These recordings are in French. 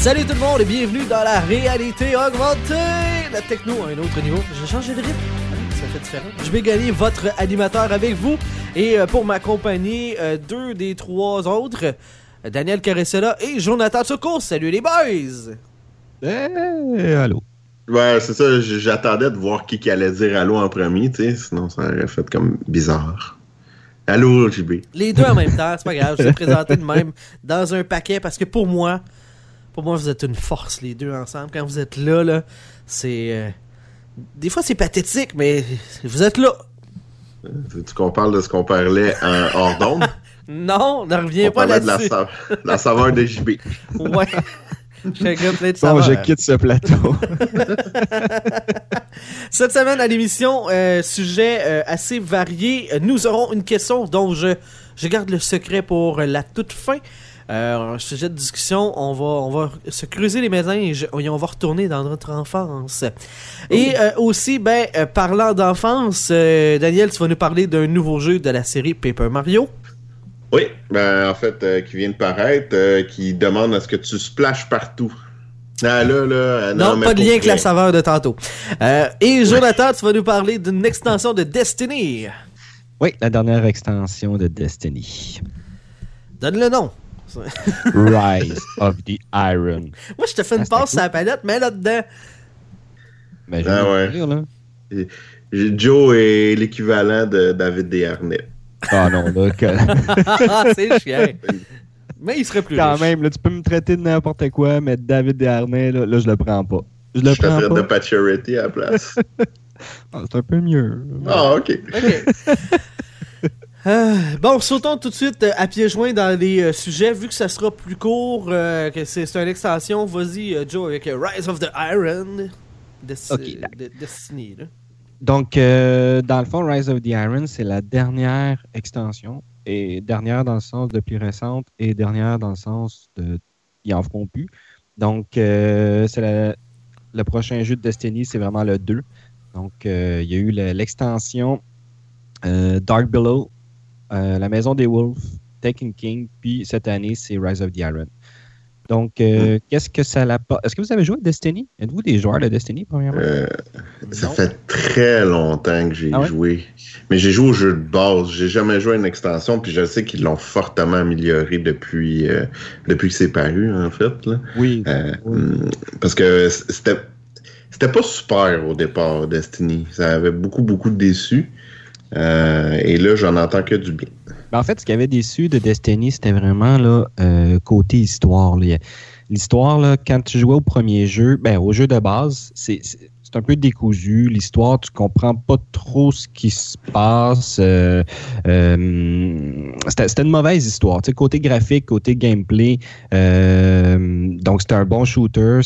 Salut tout le monde et bienvenue dans la réalité augmentée! La techno à un autre niveau. J'ai changé de rythme. Ça fait différent. Je vais gagner votre animateur avec vous. Et euh, pour m'accompagner, euh, deux des trois autres, Daniel Caressella et Jonathan Secours. Salut les boys! Eh, allô. Ouais, c'est ça, j'attendais de voir qui, qui allait dire allô en premier, tu sais, sinon ça aurait fait comme bizarre. Allô, JB. Les deux en même temps, c'est pas grave. Je vais présenter de même dans un paquet parce que pour moi, pour moi, vous êtes une force, les deux ensemble. Quand vous êtes là, là, c'est. euh, des fois, c'est pathétique, mais vous êtes là. Tu qu'on parle de ce qu'on parlait en hors d'onde? Non, ne reviens On pas parlait de la, là-dessus. sa- la saveur de JB. Ouais. Chacun plein de Bon, je quitte ce plateau. Cette semaine à l'émission, euh, sujet euh, assez varié. Euh, Nous aurons une question dont je, je garde le secret pour la toute fin. Euh, un sujet de discussion, on va, on va se creuser les méninges et on va retourner dans notre enfance. Et euh, aussi, ben, euh, parlant d'enfance, euh, Daniel, tu vas nous parler d'un nouveau jeu de la série Paper Mario. Oui, ben en fait, euh, qui vient de paraître, euh, qui demande à ce que tu splashes partout. Ah, là, là, euh, Non, mais pas de lien avec la saveur de tantôt. Euh, et Jonathan, tu vas nous parler d'une extension de Destiny. oui, la dernière extension de Destiny. Donne le nom. Rise of the Iron. Moi, je te fais une Ah, passe sur la palette, mais là-dedans. Ben, je Ah vais ouais. dire, là. Joe est l'équivalent de David Desharnais. Ah non, là, que- Ah, c'est chiant. Mais il serait plus quand riche. même, là, tu peux me traiter de n'importe quoi, mais David Desharnais, là, là, je le prends pas. Je le Je te prends traite de pas. Paturity à la place. Ah, c'est un peu mieux. Ah, ok. Ok. Euh, bon, sautons tout de suite euh, à pieds joints dans les euh, sujets. Vu que ça sera plus court, euh, que c'est une extension, vas-y, Joe, avec Rise of the Iron. De- Destiny, là. Donc, dans le fond, Rise of the Iron, c'est la dernière extension. Et dernière dans le sens de plus récente et dernière dans le sens de. Ils en feront plus. Donc, c'est la- le prochain jeu de Destiny, c'est vraiment le 2. Donc, il y a eu le- l'extension Dark Below, euh, La Maison des Wolves, Taken King, puis cette année, c'est Rise of the Iron. Donc, euh, qu'est-ce que ça l'apporte? Est-ce que vous avez joué à Destiny? Êtes-vous des joueurs de Destiny, premièrement? Euh, ça Non. fait très longtemps que j'ai Ah ouais? joué. Mais j'ai joué au jeu de base. J'ai jamais joué à une extension, puis je sais qu'ils l'ont fortement amélioré depuis, euh, depuis que c'est paru, en fait. Là. oui. Euh, Oui. hum, Parce que c'était c'était pas super au départ, Destiny. Ça avait beaucoup, beaucoup de déçus. Euh, et là, j'en entends que du bien. Ben, en fait, ce qui avait déçu de Destiny, c'était vraiment là, euh, côté histoire. L'histoire, quand tu jouais au premier jeu, ben, au jeu de base, c'est c'est- un peu décousu. L'histoire, tu comprends pas trop ce qui se passe. euh, euh, c'était une mauvaise histoire. Tu côté graphique, côté gameplay. euh, donc, c'était un bon shooter.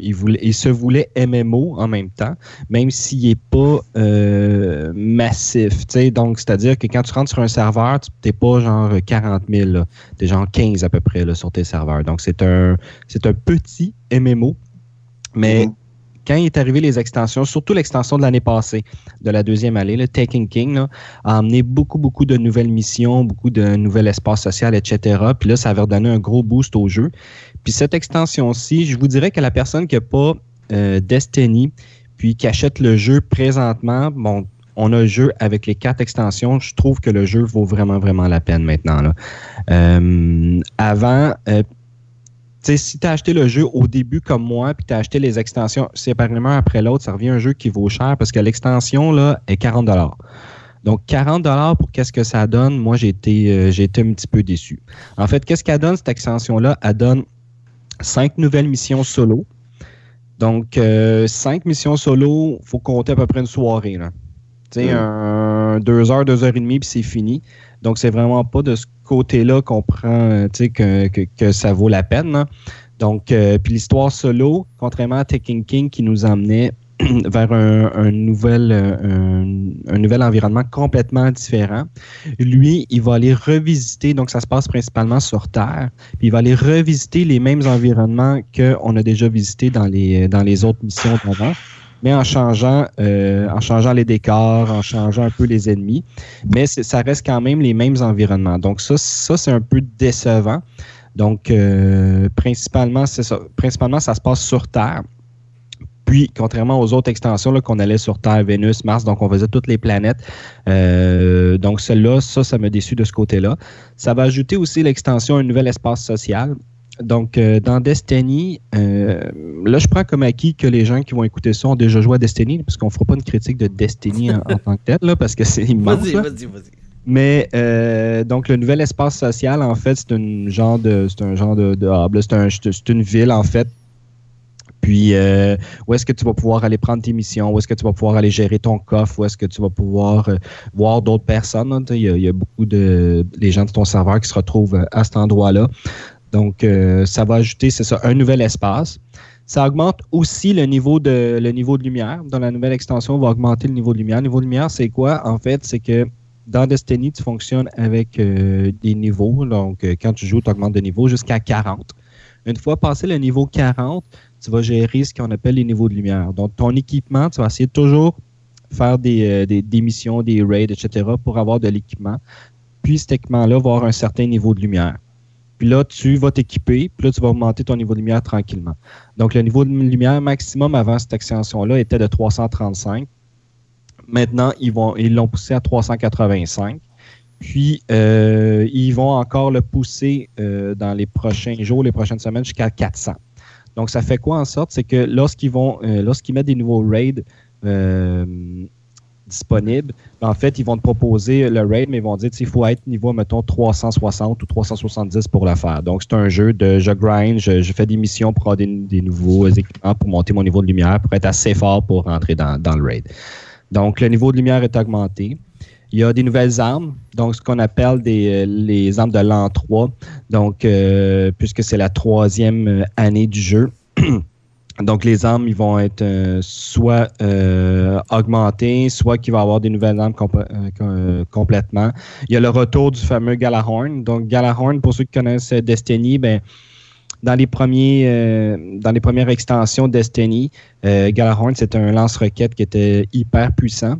Il, voulait, il se voulait MMO en même temps, même s'il n'est pas massif. tu. Donc, c'est-à-dire que quand tu rentres sur un serveur, tu n'es pas genre 40 000. là. T'es genre 15 à peu près là, sur tes serveurs. Donc, c'est un, un petit MMO. Mais Mhm. Quand il est arrivé les extensions, surtout l'extension de l'année passée, de la deuxième année, le Taking King, a amené beaucoup, beaucoup de nouvelles missions, beaucoup de nouvel espace social, etc. Puis là, ça avait redonné un gros boost au jeu. Puis cette extension-ci, je vous dirais que la personne qui n'a pas euh, Destiny, puis qui achète le jeu présentement, bon, on a le jeu avec les quatre extensions. Je trouve que le jeu vaut vraiment, vraiment la peine maintenant. Euh, avant, euh, si tu as acheté le jeu au début comme moi, puis tu as acheté les extensions séparément après l'autre, ça revient à un jeu qui vaut cher parce que l'extension là est 40 Donc 40 pour qu'est-ce que ça donne, moi j'ai été, euh, j'ai été un petit peu déçu. En fait, qu'est-ce qu'elle donne cette extension-là? Elle donne cinq nouvelles missions solo. Donc, euh, cinq missions solo, faut compter à peu près une soirée. Là. Tu sais, un, deux heures, deux heures et demie, puis c'est fini. Donc, c'est vraiment pas de ce côté-là qu'on euh, que, ça vaut la peine. hein. Donc, euh, puis l'histoire solo, contrairement à Taking King qui nous emmenait vers un, un nouvel, euh, un nouvel environnement complètement différent. Lui, il va aller revisiter, donc ça se passe principalement sur Terre, puis il va aller revisiter les mêmes environnements qu'on a déjà visités dans les, dans les autres missions d'avant, mais en changeant, euh, en changeant les décors, en changeant un peu les ennemis. Mais ça reste quand même les mêmes environnements. Donc ça, ça c'est un peu décevant. Donc, euh, principalement, ça. Principalement, ça se passe sur Terre. Puis, contrairement aux autres extensions qu'on allait sur Terre, Vénus, Mars, donc on faisait toutes les planètes. Euh, donc, celle-là, ça, ça m'a déçu de ce côté-là. Ça va ajouter aussi l'extension un nouvel espace social. Donc, euh, dans Destiny, euh, là, je prends comme acquis que les gens qui vont écouter ça ont déjà joué à Destiny, parce qu'on fera pas une critique de Destiny en, en tant que tel, là, parce que c'est immense. Vas-y, vas-y, vas-y. Mais euh, donc le nouvel espace social, en fait, c'est une genre de c'est un genre de, de hub, c'est un c'est une ville en fait. Puis euh, où est-ce que tu vas pouvoir aller prendre tes missions, où est-ce que tu vas pouvoir aller gérer ton coffre, où est-ce que tu vas pouvoir euh, voir d'autres personnes. hein? Il y, a, il y a beaucoup de les gens de ton serveur qui se retrouvent à cet endroit-là. Donc euh, ça va ajouter c'est ça un nouvel espace. Ça augmente aussi le niveau de le niveau de lumière. Dans la nouvelle extension, on va augmenter le niveau de lumière. Le niveau de lumière, c'est quoi? En fait, c'est que dans Destiny, tu fonctionnes avec euh, des niveaux. Donc, euh, quand tu joues, tu augmentes de niveau jusqu'à 40. Une fois passé le niveau 40, tu vas gérer ce qu'on appelle les niveaux de lumière. Donc, ton équipement, tu vas essayer de toujours faire des, des, des missions, des raids, etc. pour avoir de l'équipement. Puis, cet équipement-là va avoir un certain niveau de lumière. Puis là, tu vas t'équiper, puis là, tu vas augmenter ton niveau de lumière tranquillement. Donc, le niveau de lumière maximum avant cette extension-là était de 335. Maintenant, ils ils l'ont poussé à 385. Puis, euh, ils vont encore le pousser euh, dans les prochains jours, les prochaines semaines, jusqu'à 400. Donc, ça fait quoi en sorte? C'est que lorsqu'ils vont, euh, lorsqu'ils mettent des nouveaux raids disponibles, ben, en fait, ils vont te proposer le raid, mais ils vont dire qu'il faut être niveau, mettons, 360 ou 370 pour le faire. Donc, c'est un jeu de je grind, je, fais des missions pour avoir des, nouveaux équipements pour monter mon niveau de lumière, pour être assez fort pour rentrer dans, le raid. Donc, le niveau de lumière est augmenté. Il y a des nouvelles armes, donc ce qu'on appelle les armes de l'an 3, donc euh, puisque c'est la troisième année du jeu. donc les armes, ils vont être euh, soit euh, augmentées, soit qu'il va y avoir des nouvelles armes comp- euh, com- complètement. Il y a le retour du fameux Galahorn. Donc Galahorn, pour ceux qui connaissent euh, Destiny, ben dans les premiers euh, dans les premières extensions de Destiny, euh, Galahorn c'était un lance-roquette qui était hyper puissant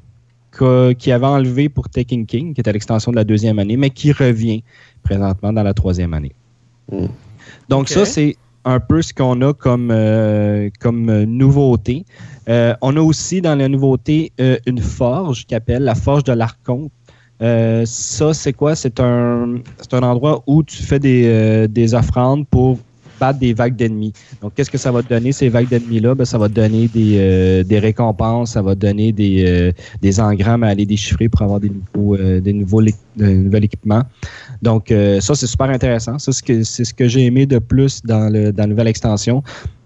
que- qui avait enlevé pour Taking King, qui était l'extension de la deuxième année, mais qui revient présentement dans la troisième année. Mm. Donc ça, c'est un peu ce qu'on a comme, euh, comme euh, nouveauté. Euh, on a aussi dans la nouveauté une forge qui appelle la forge de l'Archon. Euh, ça, c'est quoi? C'est un, un endroit où tu fais des, des offrandes pour battre des vagues d'ennemis. Donc, qu'est-ce que ça va te donner, ces vagues d'ennemis-là? Ben, ça va te donner des, des récompenses, ça va te donner des, des engrammes à aller déchiffrer pour avoir des nouveaux, des nouveaux, lé- de nouvel équipement. Donc, euh, ça, c'est super intéressant. Ça, c'est ce que, j'ai aimé de plus dans, le, dans la nouvelle extension.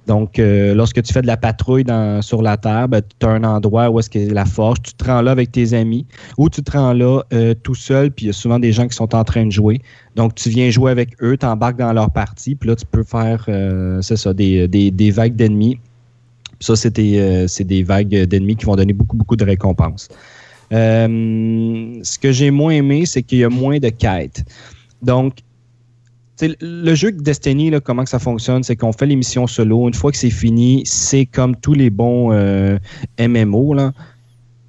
Donc, euh, lorsque tu fais de la patrouille dans, sur la Terre, ben, tu as un endroit où est-ce que la forge, tu te rends là avec tes amis ou tu te rends là euh, tout seul, puis il y a souvent des gens qui sont en train de jouer. Donc, tu viens jouer avec eux, tu embarques dans leur partie, puis là, tu peux faire, euh, c'est ça, des, des, des vagues d'ennemis. Ça, c'est des, euh, c'est des vagues d'ennemis qui vont donner beaucoup, beaucoup de récompenses. Euh, ce que j'ai moins aimé, c'est qu'il y a moins de quêtes. Donc, le jeu de Destiny, comment ça fonctionne, c'est qu'on fait les missions solo. Une fois que c'est fini, c'est comme tous les bons euh, MMO. Là.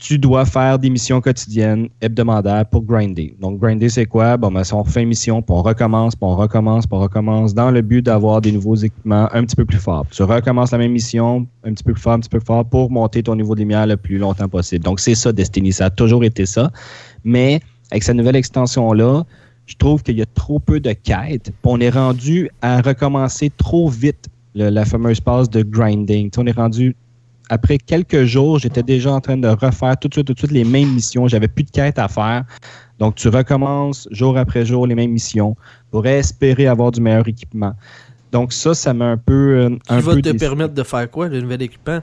Tu dois faire des missions quotidiennes, hebdomadaires pour grinder. Donc, grinder, c'est quoi? Bon, ben, si on fait une mission, puis on recommence, puis on recommence, puis on recommence, dans le but d'avoir des nouveaux équipements un petit peu plus forts. Tu recommences la même mission, un petit peu plus fort, un petit peu plus fort, pour monter ton niveau de lumière le plus longtemps possible. Donc, c'est ça, Destiny. Ça a toujours été ça. Mais, avec cette nouvelle extension-là, je trouve qu'il y a trop peu de quêtes. On est rendu à recommencer trop vite la fameuse phase de grinding. On est rendu après quelques jours, j'étais déjà en train de refaire tout de suite, tout de suite les mêmes missions. J'avais plus de quêtes à faire. Donc, tu recommences jour après jour les mêmes missions pour espérer avoir du meilleur équipement. Donc ça, ça m'a un peu... euh, Qui un va peu te déçu. permettre de faire quoi, le nouvel équipement?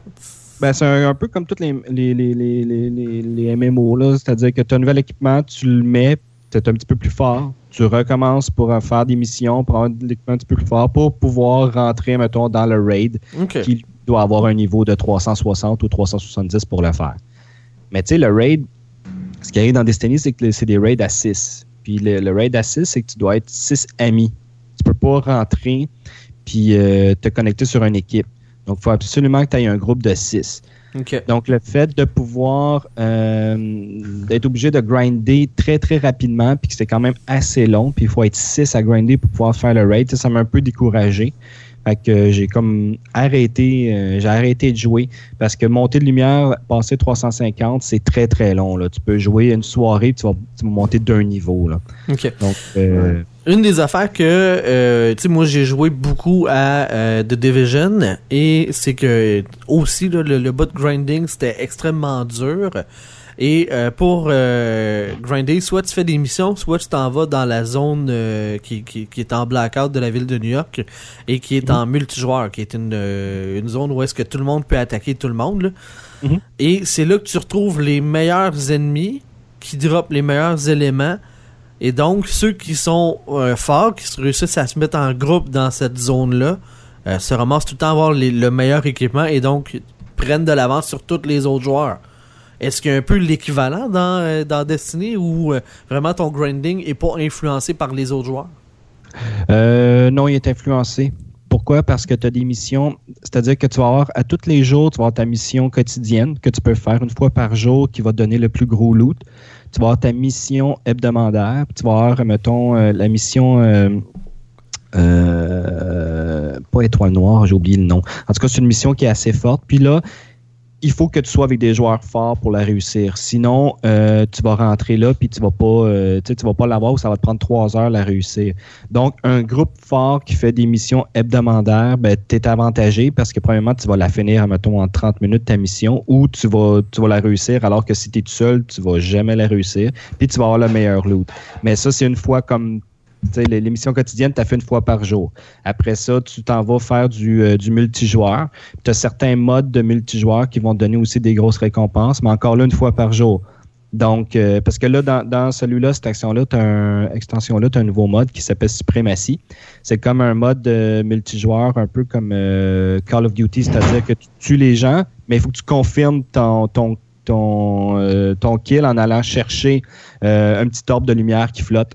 Ben, c'est un, un peu comme tous les, les, les, les, les, les- les MMO. C'est-à-dire que tu as un nouvel équipement, tu le mets, tu es un petit peu plus fort, tu recommences pour euh, faire des missions, pour avoir l'équipement un petit peu plus fort, pour pouvoir rentrer, mettons, dans le raid, qui doit avoir un niveau de 360 ou 370 pour le faire. Mais tu sais, le raid, ce qui arrive dans Destiny, c'est que c'est des raids à 6. Puis le, le raid à 6, c'est que tu dois être 6 amis. Tu peux pas rentrer puis euh, te connecter sur une équipe. Donc, il faut absolument que tu aies un groupe de 6. Donc, le fait de pouvoir euh, d'être obligé de grinder très, très rapidement, puis que c'est quand même assez long, puis il faut être 6 à grinder pour pouvoir faire le raid, ça, m'a un peu découragé. Fait que euh, j'ai comme arrêté, euh, j'ai arrêté de jouer parce que monter de lumière, passer 350, c'est très très long. Là. Tu peux jouer une soirée, puis tu vas, tu vas monter d'un niveau. Là. Ok. Donc, euh, Une des affaires que, euh, tu sais, moi j'ai joué beaucoup à euh, The Division et c'est que aussi là, le, le bot grinding c'était extrêmement dur. Et euh, pour grinder, soit tu fais des missions, soit tu t'en vas dans la zone qui, qui, qui est en blackout de la ville de New York et qui est en multijoueur, qui est une, une zone où est-ce que tout le monde peut attaquer tout le monde. là. Mhm. Et c'est là que tu retrouves les meilleurs ennemis qui dropent les meilleurs éléments. Et donc, ceux qui sont euh, forts, qui se réussissent à se mettre en groupe dans cette zone-là, euh, se ramassent tout le temps à avoir le meilleur équipement et donc prennent de l'avance sur tous les autres joueurs. Est-ce qu'il y a un peu l'équivalent dans, euh, dans Destiny où vraiment ton grinding est pas influencé par les autres joueurs? Non, il est influencé. Pourquoi? Parce que tu as des missions, c'est-à-dire que tu vas avoir à tous les jours, tu vas avoir ta mission quotidienne que tu peux faire une fois par jour qui va te donner le plus gros loot. Tu vas avoir ta mission hebdomadaire, puis tu vas avoir, mettons, euh, la mission. euh, euh, pas étoile noire, j'ai oublié le nom. En tout cas, c'est une mission qui est assez forte. Puis là, il faut que tu sois avec des joueurs forts pour la réussir. Sinon, euh, tu vas rentrer là, puis tu vas pas, euh, tu vas pas l'avoir ou ça va te prendre trois heures la réussir. Donc, un groupe fort qui fait des missions hebdomadaires, ben, tu es avantagé parce que, premièrement, tu vas la finir, mettons, en 30 minutes, ta mission, ou tu vas, tu vas la réussir, alors que si tu es tout seul, tu vas jamais la réussir, puis tu vas avoir le meilleur loot. Mais ça, c'est une fois comme. L'émission quotidienne, tu as fait une fois par jour. Après ça, tu t'en vas faire du, euh, du multijoueur. Tu as certains modes de multijoueur qui vont te donner aussi des grosses récompenses, mais encore là, une fois par jour. Donc, euh, parce que là, dans, dans celui-là, cette action-là, tu un, extension-là, tu as un nouveau mode qui s'appelle Suprématie. C'est comme un mode de multijoueur, un peu comme euh, Call of Duty, c'est-à-dire que tu tues les gens, mais il faut que tu confirmes ton, ton, ton, euh, ton kill en allant chercher euh, un petit orbe de lumière qui flotte.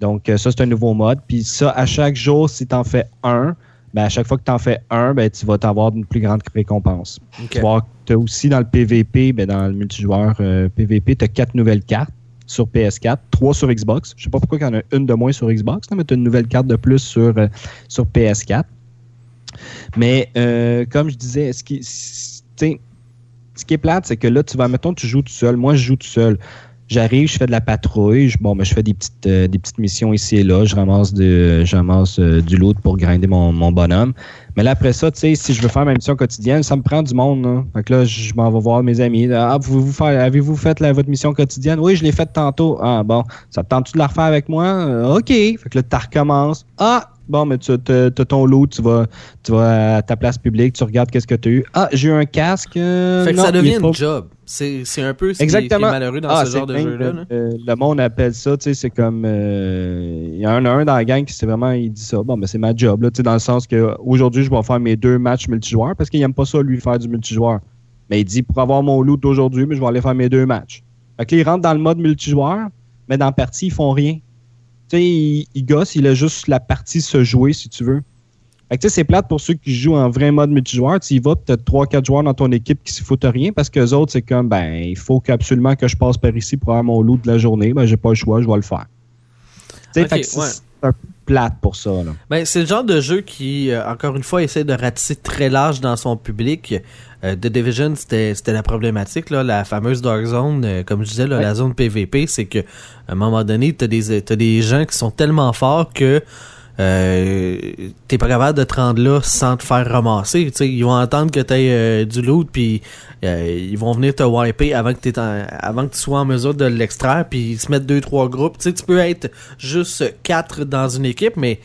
Donc, euh, ça, c'est un nouveau mode. Puis ça, à chaque jour, si tu en fais un, ben, à chaque fois que tu en fais un, ben, tu vas t'avoir une plus grande récompense. Tu as aussi dans le PVP, ben, dans le multijoueur euh, PVP, tu as quatre nouvelles cartes sur PS4, trois sur Xbox. Je sais pas pourquoi il y en a une de moins sur Xbox, là, mais tu as une nouvelle carte de plus sur, euh, sur PS4. Mais euh, comme je disais, ce qui, ce qui est plate, c'est que là, tu vas, mettons, tu joues tout seul. Moi, je joue tout seul. J'arrive, je fais de la patrouille. Je, bon, ben, je fais des petites, euh, des petites missions ici et là. Je ramasse, de, je euh, du loot pour grinder mon, mon bonhomme. Mais là, après ça, tu sais, si je veux faire ma mission quotidienne, ça me prend du monde. Là. Fait que là, je m'en vais voir mes amis. Ah, pouvez-vous faire, avez-vous fait votre mission quotidienne? Oui, je l'ai faite tantôt. Ah, bon, ça te tente-tu de la refaire avec moi? Euh, OK. Fait que là, tu recommences. Ah, bon, mais tu as ton loot, tu vas, tu vas à ta place publique, tu regardes qu'est-ce que tu as eu. Ah, j'ai eu un casque. euh, Fait que non, ça devient une job. C'est un peu ce qui est- Exactement. qui est malheureux dans Ah, ce genre de jeu-là. là. euh, le monde appelle ça, tu sais, c'est comme. euh, Il y en a un dans la gang qui c'est vraiment, il dit ça. Bon, ben c'est ma job, là, tu sais, dans le sens que aujourd'hui, je vais faire mes deux matchs multijoueurs parce qu'il aime pas ça, lui, faire du multijoueur. Mais il dit pour avoir mon loot d'aujourd'hui, mais je vais aller faire mes deux matchs. Fait que là, il rentre dans le mode multijoueur, mais dans la partie, ils font rien. Tu sais, il, il gosse, il a juste la partie se jouer, si tu veux. Fait que tu sais, c'est plate pour ceux qui jouent en vrai mode multijoueur. Tu y vas, as 3-4 joueurs dans ton équipe qui se foutent rien parce que les autres, c'est comme, ben, il faut absolument que je passe par ici pour avoir mon loot de la journée. Ben, j'ai pas le choix, je vais le faire. Tu sais, ouais. c'est un peu plate pour ça, là. Ben, c'est le genre de jeu qui, euh, encore une fois, essaie de ratisser très large dans son public. Euh, The Division, c'était la problématique, là, la fameuse Dark Zone, euh, comme je disais, là, Ouais. la zone PVP, c'est que à un moment donné, t'as des, t'as des gens qui sont tellement forts que euh, t'es pas capable de te rendre là sans te faire ramasser. Ils vont entendre que t'as euh, du loot, puis euh, ils vont venir te wiper avant que, avant que tu sois en mesure de l'extraire, puis ils se mettent deux, trois groupes. Tu peux être juste quatre dans une équipe, mais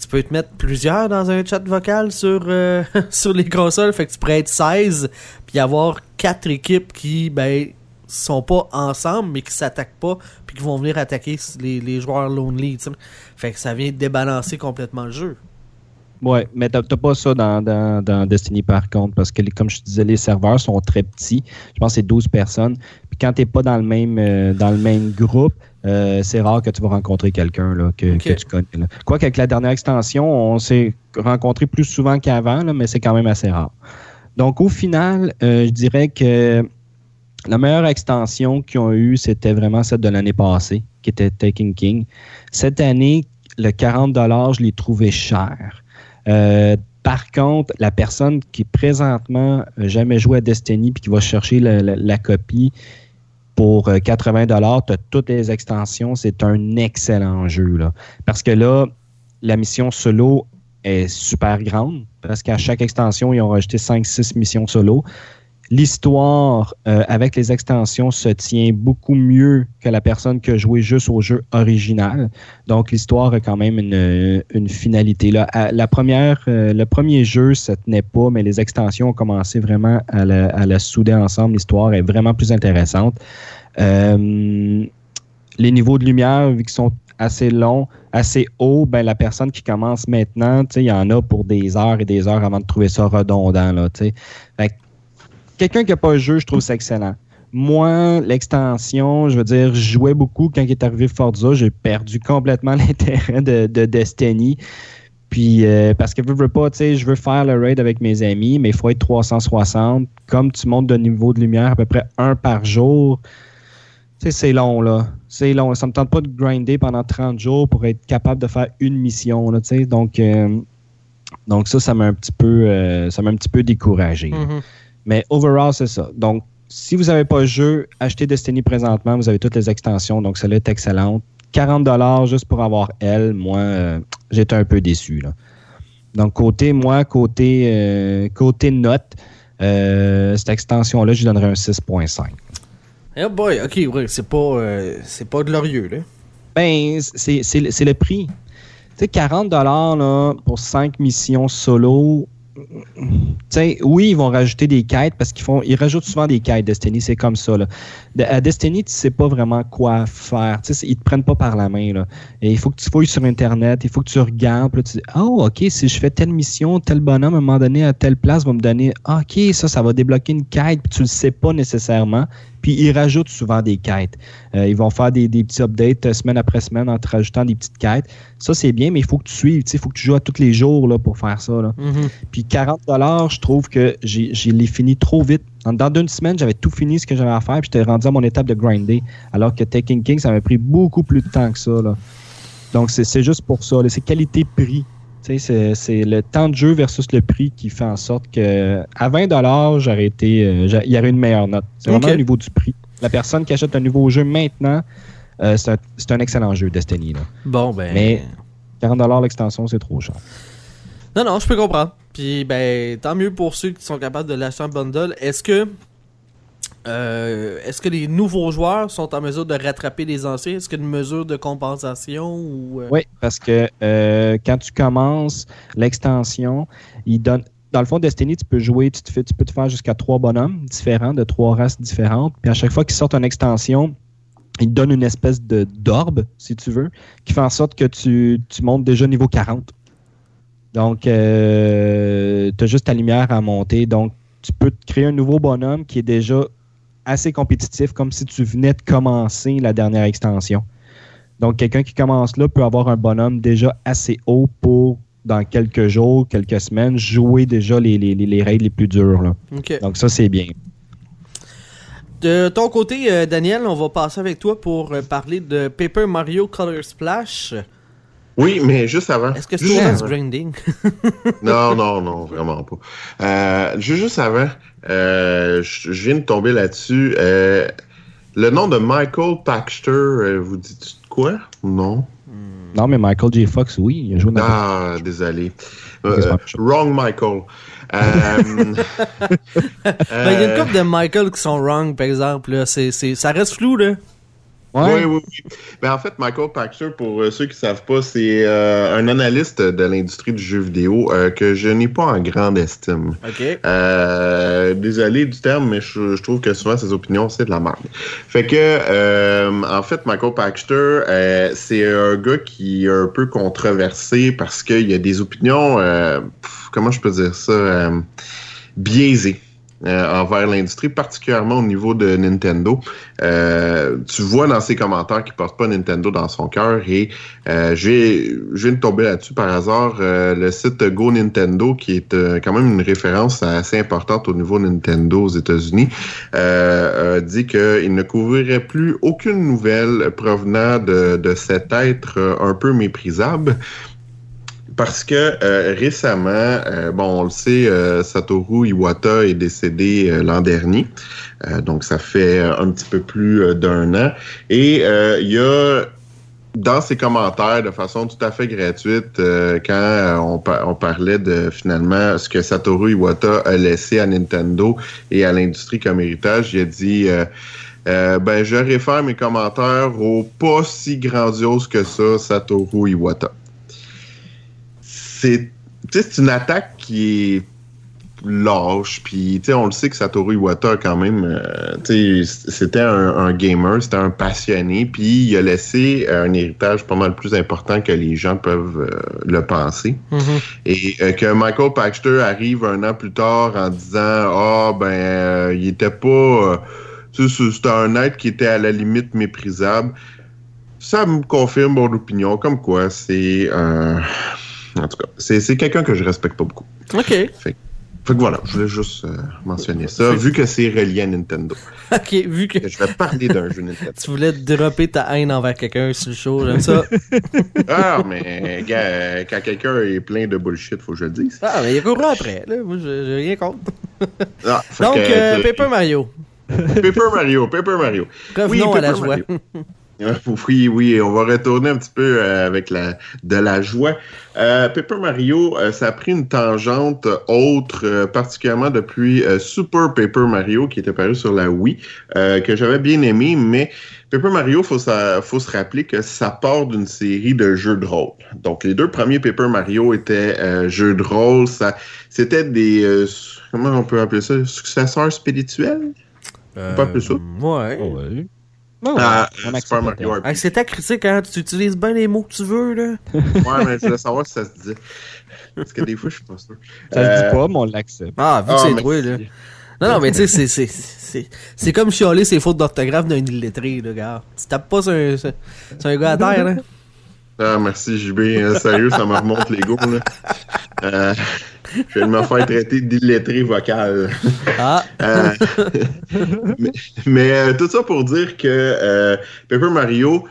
tu peux te mettre plusieurs dans un chat vocal sur, sur les consoles. Fait que tu pourrais être 16, puis avoir quatre équipes qui, ben, sont pas ensemble, mais qui s'attaquent pas, puis qui vont venir attaquer les, les joueurs lonely. Fait que ça vient débalancer complètement le jeu. Ouais, mais t'as pas ça dans, dans, dans Destiny par contre, parce que comme je te disais, les serveurs sont très petits. Je pense que c'est 12 personnes. Puis quand t'es pas dans le même euh, dans le même groupe, euh, c'est rare que tu vas rencontrer quelqu'un que, que tu connais. Là. Quoi qu'avec la dernière extension, on s'est rencontrés plus souvent qu'avant, mais c'est quand même assez rare. Donc au final, euh, je dirais que la meilleure extension qu'ils ont eue, c'était vraiment celle de l'année passée, qui était Taking King. Cette année, le 40 je l'ai trouvé cher. Euh, par contre, la personne qui présentement n'a jamais joué à Destiny puis qui va chercher la, copie pour euh, 80 tu as toutes les extensions. C'est un excellent jeu. Parce que là, la mission solo est super grande parce qu'à chaque extension, ils ont rajouté 5-6 missions solo. L'histoire euh, avec les extensions se tient beaucoup mieux que la personne qui a joué juste au jeu original. Donc l'histoire a quand même une, finalité. Là. La première, euh, le premier jeu, ça tenait pas, mais les extensions ont commencé vraiment à la, souder ensemble. L'histoire est vraiment plus intéressante. Euh, les niveaux de lumière, vu qu'ils sont assez longs, assez hauts, ben la personne qui commence maintenant, il y en a pour des heures et des heures avant de trouver ça redondant. Là. Fait que quelqu'un qui n'a pas jeu, je trouve ça excellent. Moi, l'extension, je veux dire, je jouais beaucoup quand il est arrivé Forza. J'ai perdu complètement l'intérêt de, de Destiny. Puis, euh, parce que veux, veux pas, tu sais, je veux faire le raid avec mes amis, mais il faut être 360. Comme tu montes de niveau de lumière à peu près un par jour, tu sais, c'est long, là. C'est long. Ça me tente pas de grinder pendant 30 jours pour être capable de faire une mission, là, tu sais. Donc, euh, donc ça, ça m'a un petit peu, euh, un petit peu découragé. Mhm. Mais overall, c'est ça. Donc, si vous n'avez pas le jeu, achetez Destiny présentement. Vous avez toutes les extensions. Donc, celle-là est excellente. 40 juste pour avoir elle, moi, euh, j'étais un peu déçu. Là. Donc, côté, moi, côté, euh, côté note, euh, cette extension-là, je lui donnerais un 6.5. Eh boy, ok, ouais, c'est pas, c'est pas glorieux, là. Ben, c'est c'est le c'est le prix. Tu sais, 40 là, pour 5 missions solo. Oui, ils vont rajouter des quêtes parce qu'ils font, ils rajoutent souvent des quêtes Destiny, c'est comme ça. Là. À Destiny, tu sais pas vraiment quoi faire. Tu sais, c'est- ils te prennent pas par la main. Là. Et il faut que tu fouilles sur Internet, il faut que tu regardes. Tu dis, oh, ok, si je fais telle mission, tel bonhomme, à un moment donné, à telle place, va me donner, ah, ok, ça, ça va débloquer une quête, puis tu le sais pas nécessairement. Puis ils rajoutent souvent des quêtes. Euh, ils vont faire des, des petits updates euh, semaine après semaine en te rajoutant des petites quêtes. Ça, c'est bien, mais il faut que tu suives. Il faut que tu joues à tous les jours là, pour faire ça. Là. Mhm. Puis 40 je trouve que j'ai les fini trop vite. En dans d'une semaine, j'avais tout fini ce que j'avais à faire, puis j'étais rendu à mon étape de grinder. Alors que Taking King, ça m'a pris beaucoup plus de temps que ça. Là. Donc, c'est juste pour ça. C'est qualité-prix. C'est le temps de jeu versus le prix qui fait en sorte que à 20 j'aurais été, euh, il y aurait une meilleure note. C'est vraiment au niveau du prix. La personne qui achète un nouveau jeu maintenant, euh, c'est un, c'est un excellent jeu, Destiny. Là. Bon, ben. Mais- 40 l'extension, c'est trop cher. Non, non, je peux comprendre. Puis, ben, tant mieux pour ceux qui sont capables de l'acheter en bundle. Est-ce que. Euh, Est-ce que les nouveaux joueurs sont en mesure de rattraper les anciens? Est-ce qu'il y a une mesure de compensation ou. euh, Oui, parce que euh, quand tu commences l'extension, il donne. Dans le fond, Destiny, tu peux jouer, tu, te fais, tu peux te faire jusqu'à trois bonhommes différents, de trois races différentes. Puis à chaque fois qu'ils sortent une extension, il te donne une espèce de d'orbe, si tu veux, qui fait en sorte que tu, tu montes déjà niveau 40. Donc, euh, tu as juste ta lumière à monter. Donc, tu peux te créer un nouveau bonhomme qui est déjà assez compétitif, comme si tu venais de commencer la dernière extension. Donc, quelqu'un qui commence là peut avoir un bonhomme déjà assez haut pour, dans quelques jours, quelques semaines, jouer déjà les, les, les- les raids les plus durs. là. Donc, ça, c'est bien. De ton côté, euh, Daniel, on va passer avec toi pour euh, parler de Paper Mario Color Splash. Oui, mais juste avant. Est-ce que c'est Juste autant avant. du grinding? Non, non, non, vraiment pas. Euh, ju- juste avant, euh, je viens de tomber là-dessus. Euh, le nom de Michael Paxter, vous dites de quoi? Non? Non, mais Michael J. Fox, oui, il a joué dans Ah, désolé. Euh, wrong Michael. Euh, Ben, Il y a une couple de Michael qui sont wrong, par exemple. Là. C'est, c'est, ça reste flou, là. Oui, oui, oui. Ben, en fait, Michael Pachter, pour euh, ceux qui ne savent pas, c'est euh, un analyste de l'industrie du jeu vidéo euh, que je n'ai pas en grande estime. OK. Désolé du terme, mais je, je trouve que souvent ses opinions, c'est de la merde. Fait que, en fait, Michael Pachter, euh, c'est un gars qui est un peu controversé parce qu'il y a des opinions, pff, comment je peux dire ça, biaisées. Euh, envers l'industrie, particulièrement au niveau de Nintendo. Euh, tu vois dans ses commentaires qu'il porte pas Nintendo dans son cœur et euh, je viens de tomber là-dessus par hasard. euh, le site Go Nintendo, qui est euh, quand même une référence assez importante au niveau Nintendo aux États-Unis, euh, dit qu'il ne couvrirait plus aucune nouvelle provenant de, de cet être un peu méprisable. Parce que euh, récemment, euh, bon, on le sait, euh, Satoru Iwata est décédé l'an dernier. Donc, ça fait un petit peu plus d'un an. Et il y a dans ses commentaires, de façon tout à fait gratuite, quand on, par- on parlait de finalement ce que Satoru Iwata a laissé à Nintendo et à l'industrie comme héritage, il a dit ben je réfère mes commentaires au pas si grandiose que ça, Satoru Iwata. C'est une attaque qui est lâche, puis tu sais, on le sait que Satoru Iwata quand même, euh, c'était un, un gamer, c'était un passionné, puis il a laissé un héritage pas mal plus important que les gens peuvent euh, le penser. Mhm. Et euh, que Michael Paxter arrive un an plus tard en disant Ah, ben, euh, il était pas. c'était un être qui était à la limite méprisable. Ça me confirme mon opinion, comme quoi c'est. En tout cas, c'est quelqu'un que je respecte pas beaucoup. OK. Fait que voilà, je voulais juste euh, mentionner ça, vu que c'est relié à Nintendo. OK, vu que je vais parler d'un jeu Nintendo. tu voulais dropper ta haine envers quelqu'un sur le show, j'aime ça. Ah, mais gars, quand quelqu'un est plein de bullshit, faut que je le dise. Ah, mais il courra après, là. Moi, j'ai rien contre. Ah, Donc, que, euh, euh, Paper Mario. Paper Mario, Paper Mario. Revenons Oui, à la Paper joie. Oui, oui, on va retourner un petit peu euh, avec la, de la joie. Euh, Paper Mario, euh, ça a pris une tangente autre, euh, particulièrement depuis euh, Super Paper Mario, qui était paru sur la Wii, euh, que j'avais bien aimé, mais Paper Mario, faut, ça, faut se rappeler que ça part d'une série de jeux de rôle. Donc, les deux premiers Paper Mario étaient euh, jeux de rôle. Ça, c'était des, euh, comment on peut appeler ça, successeurs spirituels? Euh, pas plus ça? Ouais. Ouais. Ah, on euh. RPG. Hey, c'est ta critique, hein? Tu utilises bien les mots que tu veux, là. Ouais, mais je voulais savoir si ça se dit. Parce que des fois, je suis pas sûr. Ça se Euh, dit pas, mais on l'accepte. Ah, vu que ah, c'est toi, là. Non, non, mais tu sais, c'est- c'est- c'est c'est comme chialer ses fautes d'orthographe d'un illettré, là, gars. Tu tapes pas sur un, sur sur un gars à terre, là. Ah, merci, JB. Euh, sérieux, ça me remonte l'ego. Euh, je vais me faire traiter d'illettré vocal. Ah, Euh, mais mais, euh, tout ça pour dire que euh, Paper Mario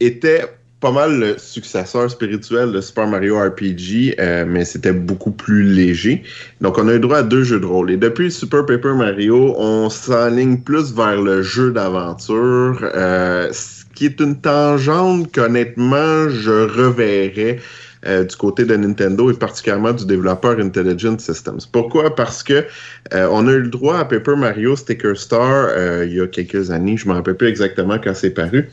était pas mal le successeur spirituel de Super Mario RPG, euh, mais c'était beaucoup plus léger. Donc, on a eu droit à deux jeux de rôle. Et depuis Super Paper Mario, on s'enligne plus vers le jeu d'aventure, euh, qui est une tangente qu'honnêtement, je reverrais euh, du côté de Nintendo et particulièrement du développeur Intelligent Systems. Pourquoi? Parce que euh, on a eu le droit à Paper Mario Sticker Star euh, il y a quelques années. Je me rappelle plus exactement quand c'est paru.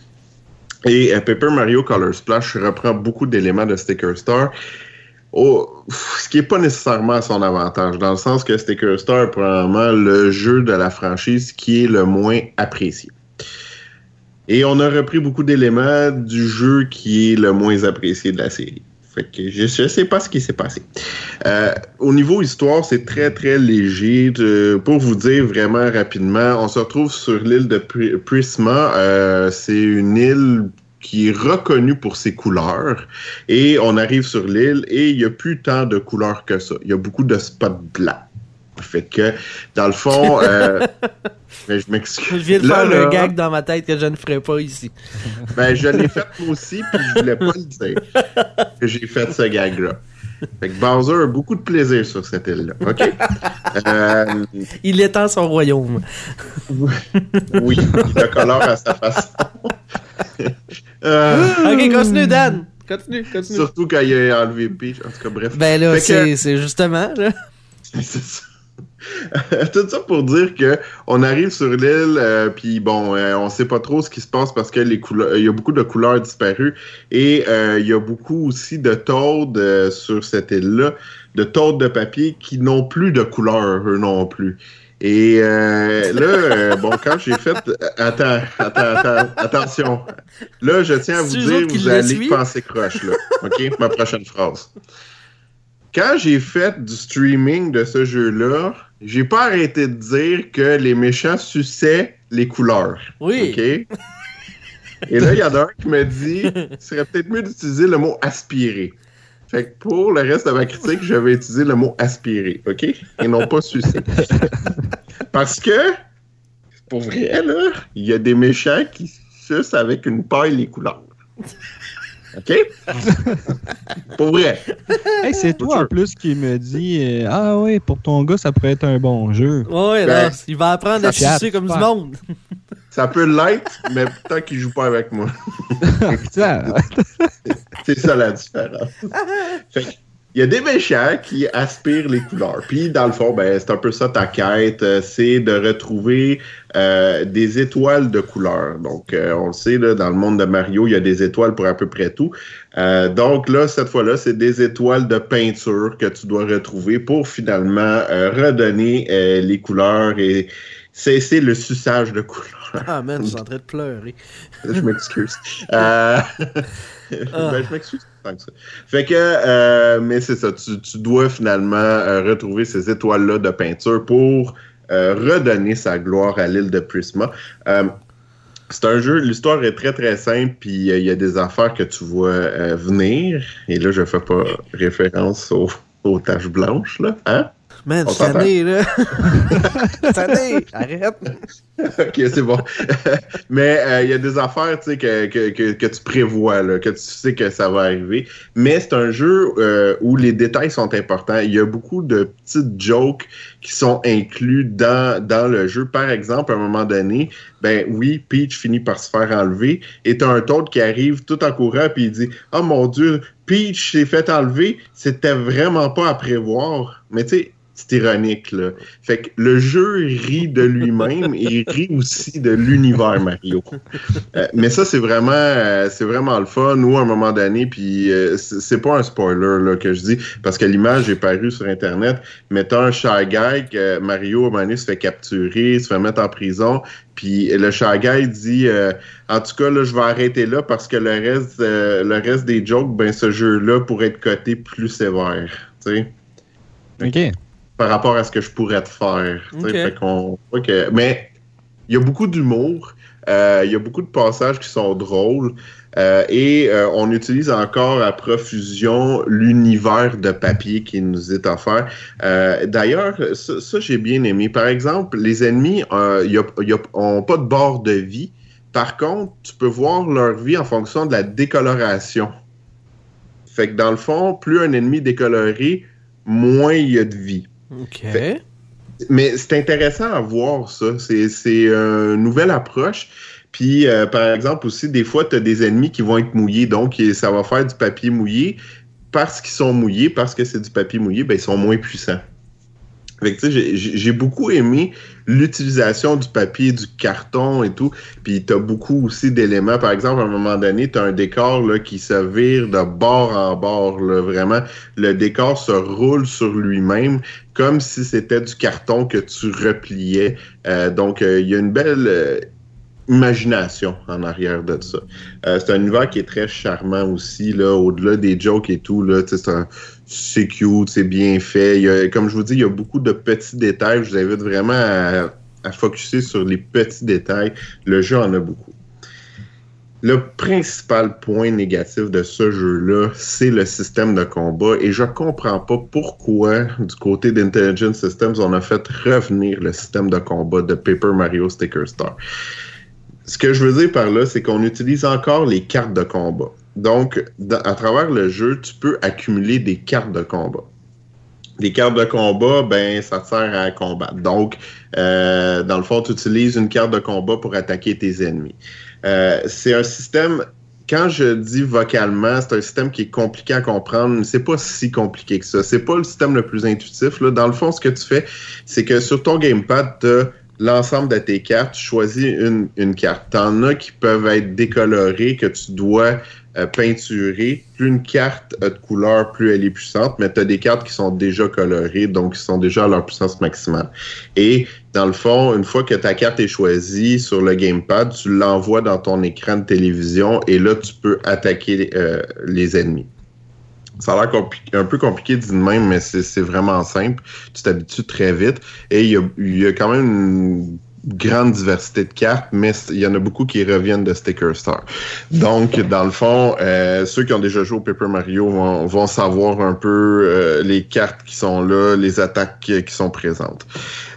Et Paper Mario Color Splash reprend beaucoup d'éléments de Sticker Star. Oh, ce qui n'est pas nécessairement à son avantage, dans le sens que Sticker Star est probablement le jeu de la franchise qui est le moins apprécié. Et on a repris beaucoup d'éléments du jeu qui est le moins apprécié de la série. Fait que je, je sais pas ce qui s'est passé. Euh, au niveau histoire, c'est très très léger. De- pour vous dire vraiment rapidement, on se retrouve sur l'île de Pri- Prisma. Euh, c'est une île qui est reconnue pour ses couleurs. Et on arrive sur l'île et il n'y a plus tant de couleurs que ça. Il y a beaucoup de spots blancs. Fait que, dans le fond, euh, mais je m'excuse. je viens de Là, faire là, un gag dans ma tête que je ne ferai pas ici. ben, je l'ai fait moi aussi, puis je voulais pas le dire que j'ai fait ce gag-là. Fait que Bowser a beaucoup de plaisir sur cette île-là. OK? Euh, Il étend son royaume. oui, il a colore à sa façon. Euh, Ok, continue, Dan. Continue, continue. surtout quand il a enlevé Peach. En tout cas, bref. Ben là, que- c'est justement, là. C'est ça. Tout ça pour dire que on arrive sur l'île, euh, puis bon, euh, on sait pas trop ce qui se passe parce que les couleurs, il y a beaucoup de couleurs disparues et euh, il y a beaucoup aussi de taudes euh, sur cette île-là, de taudes de papier qui n'ont plus de couleur, eux non plus. Et euh, là, euh, bon, quand j'ai fait, attends, attends, attends, attention. Là, je tiens à vous dire, vous le allez penser croche là. Ok, ma prochaine phrase. Quand j'ai fait du streaming de ce jeu-là, j'ai pas arrêté de dire que les méchants suçaient les couleurs. Oui. OK? Et là, il y en a un qui m'a dit il serait peut-être mieux d'utiliser le mot aspirer. Fait que pour le reste de ma critique, je vais utiliser le mot aspirer, OK? Et non pas sucer. Parce que, pour vrai, là, il y a des méchants qui sucent avec une paille les couleurs. OK? pour vrai. Hey, c'est toi en plus qui me dit euh, Ah oui, pour ton gars, ça pourrait être un bon jeu. Ouais, Ben, là, il va apprendre à chatte, comme du monde. Ça peut l'être, mais tant qu'il joue pas avec moi. Ça, C'est ça la différence. Fait que, il y a des méchants qui aspirent les couleurs. Puis, dans le fond, ben, c'est un peu ça ta quête, euh, c'est de retrouver euh, des étoiles de couleurs. Donc, euh, on le sait, là, dans le monde de Mario, il y a des étoiles pour à peu près tout. Euh, donc là, cette fois-là, c'est des étoiles de peinture que tu dois retrouver pour finalement redonner les couleurs et cesser le suçage de couleurs. Ah, man, je suis en train de pleurer. Je m'excuse. Euh, ben, je m'excuse tant que ça. Fait que, euh, mais c'est ça, tu, tu dois finalement euh, retrouver ces étoiles-là de peinture pour redonner sa gloire à l'île de Prisma. C'est un jeu, l'histoire est très très simple, puis il y a des affaires que tu vois venir. Et là, je fais pas référence aux, aux taches blanches, là. Hein? Man, cette année, là. cette année, arrête. ok, c'est bon. Mais euh, il y a des affaires tu sais, que, que, que, que tu prévois, là, que tu sais que ça va arriver. Mais c'est un jeu euh, où les détails sont importants. Il y a beaucoup de petites jokes qui sont inclus dans, dans le jeu. Par exemple, à un moment donné, ben oui, Peach finit par se faire enlever et t'as un Toad qui arrive tout en courant puis il dit « Oh mon Dieu, Peach s'est fait enlever, c'était vraiment pas à prévoir. » Mais tu sais, c'est ironique, là. Fait que le jeu rit de lui-même et il rit aussi de l'univers Mario. Euh, mais ça, c'est vraiment, euh, c'est vraiment le fun. Nous, à un moment donné, puis euh, c'est pas un spoiler là, que je dis, parce que l'image est parue sur Internet. Mais t'as un Shy Guy que Mario, à un se fait capturer, se fait mettre en prison. Puis le Shy Guy dit, euh, en tout cas, là, je vais arrêter là parce que le reste, le reste des jokes, ben, ce jeu-là pourrait être coté plus sévère. Ok. Par rapport à ce que je pourrais te faire. tu sais. Ok. Fait que- Mais il y a beaucoup d'humour. euh, Il y a beaucoup de passages qui sont drôles. euh, et euh, on utilise encore à profusion l'univers de papier qui nous est offert. Euh, D'ailleurs, ça, ça, j'ai bien aimé. Par exemple, les ennemis n'ont pas de bord de vie. Par contre, tu peux voir leur vie en fonction de la décoloration. Fait que dans le fond, plus un ennemi décoloré, moins il y a de vie. OK. Mais c'est intéressant à voir ça. C'est une nouvelle approche. Puis, euh, par exemple, aussi, des fois, tu as des ennemis qui vont être mouillés. Donc, ça va faire du papier mouillé. Parce qu'ils sont mouillés, parce que c'est du papier mouillé, ben, ils sont moins puissants. Fait que, j'ai- j'ai beaucoup aimé l'utilisation du papier, du carton et tout. Puis, tu as beaucoup aussi d'éléments. Par exemple, à un moment donné, tu as un décor là, qui se vire de bord en bord. Là, vraiment, le décor se roule sur lui-même comme si c'était du carton que tu repliais. Euh, donc, euh, il y a une belle euh, imagination en arrière de ça. C'est un univers qui est très charmant aussi, là, au-delà des jokes et tout. Là, c'est un- c'est cute, c'est bien fait. Comme je vous dis, il y a beaucoup de petits détails. Je vous invite vraiment à, à focuser sur les petits détails. Le jeu en a beaucoup. Le principal point négatif de ce jeu-là, c'est le système de combat. Et je comprends pas pourquoi, du côté d'Intelligent Systems, on a fait revenir le système de combat de Paper Mario Sticker Star. Ce que je veux dire par là, c'est qu'on utilise encore les cartes de combat. Donc, à travers le jeu, tu peux accumuler des cartes de combat. Les cartes de combat, ben, ça te sert à combattre. Donc, euh, dans le fond, tu utilises une carte de combat pour attaquer tes ennemis. Euh, c'est un système quand je dis vocalement, c'est un système qui est compliqué à comprendre. C'est pas si compliqué que ça. C'est pas le système le plus intuitif. Dans le fond, ce que tu fais, c'est que sur ton gamepad, tu l'ensemble de tes cartes, tu choisis une, une carte. T'en as qui peuvent être décolorées, que tu dois euh, peinturer. Plus une carte de couleur, plus elle est puissante, mais tu as des cartes qui sont déjà colorées, donc qui sont déjà à leur puissance maximale. Et dans le fond, une fois que ta carte est choisie sur le gamepad, tu l'envoies dans ton écran de télévision et là, tu peux attaquer euh, les ennemis. Ça a l'air un peu compliqué dit de même, mais c'est vraiment simple. Tu t'habitues très vite. Et il y a, y a quand même une grande diversité de cartes, mais il y en a beaucoup qui reviennent de Sticker Star. Donc, dans le fond, euh, ceux qui ont déjà joué au Paper Mario vont, vont savoir un peu euh, les cartes qui sont là, les attaques qui, sont présentes.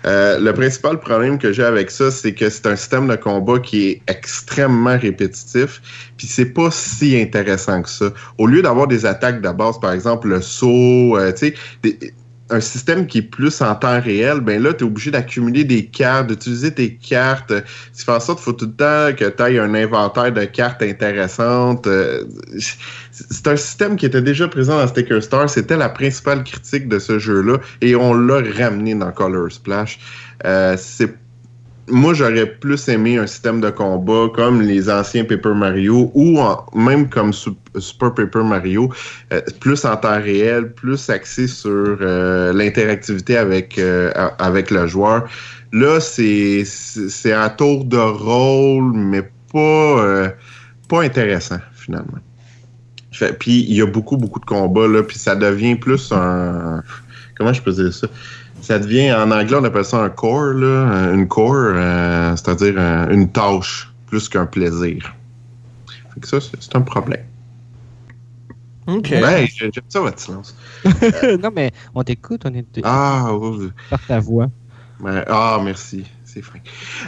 Euh, le principal problème que j'ai avec ça, c'est que c'est un système de combat qui est extrêmement répétitif, puis c'est pas si intéressant que ça. Au lieu d'avoir des attaques de base, par exemple le saut, tu sais, un système qui est plus en temps réel, ben là, tu es obligé d'accumuler des cartes, d'utiliser tes cartes. Tu fais en sorte faut tout le temps que tu aies un inventaire de cartes intéressantes. Euh, c'est un système qui était déjà présent dans Sticker Star. C'était la principale critique de ce jeu-là et on l'a ramené dans Color Splash. Euh, c'est moi, j'aurais plus aimé un système de combat comme les anciens Paper Mario ou même comme Super Paper Mario, euh, plus en temps réel, plus axé sur euh, l'interactivité avec, euh, avec le joueur. Là, c'est un tour de rôle, mais pas, pas intéressant, finalement. Puis il y a beaucoup, beaucoup de combats, là, puis ça devient plus un... Comment je peux dire ça? Ça devient, en anglais, on appelle ça un core, là, une core, euh, c'est-à-dire euh, une tâche plus qu'un plaisir. Fait que ça, c'est un problème. OK. Ben, j'aime ça, votre silence. non, mais on t'écoute, on est. Ah, oui. Par ta voix. Ben, ah, merci.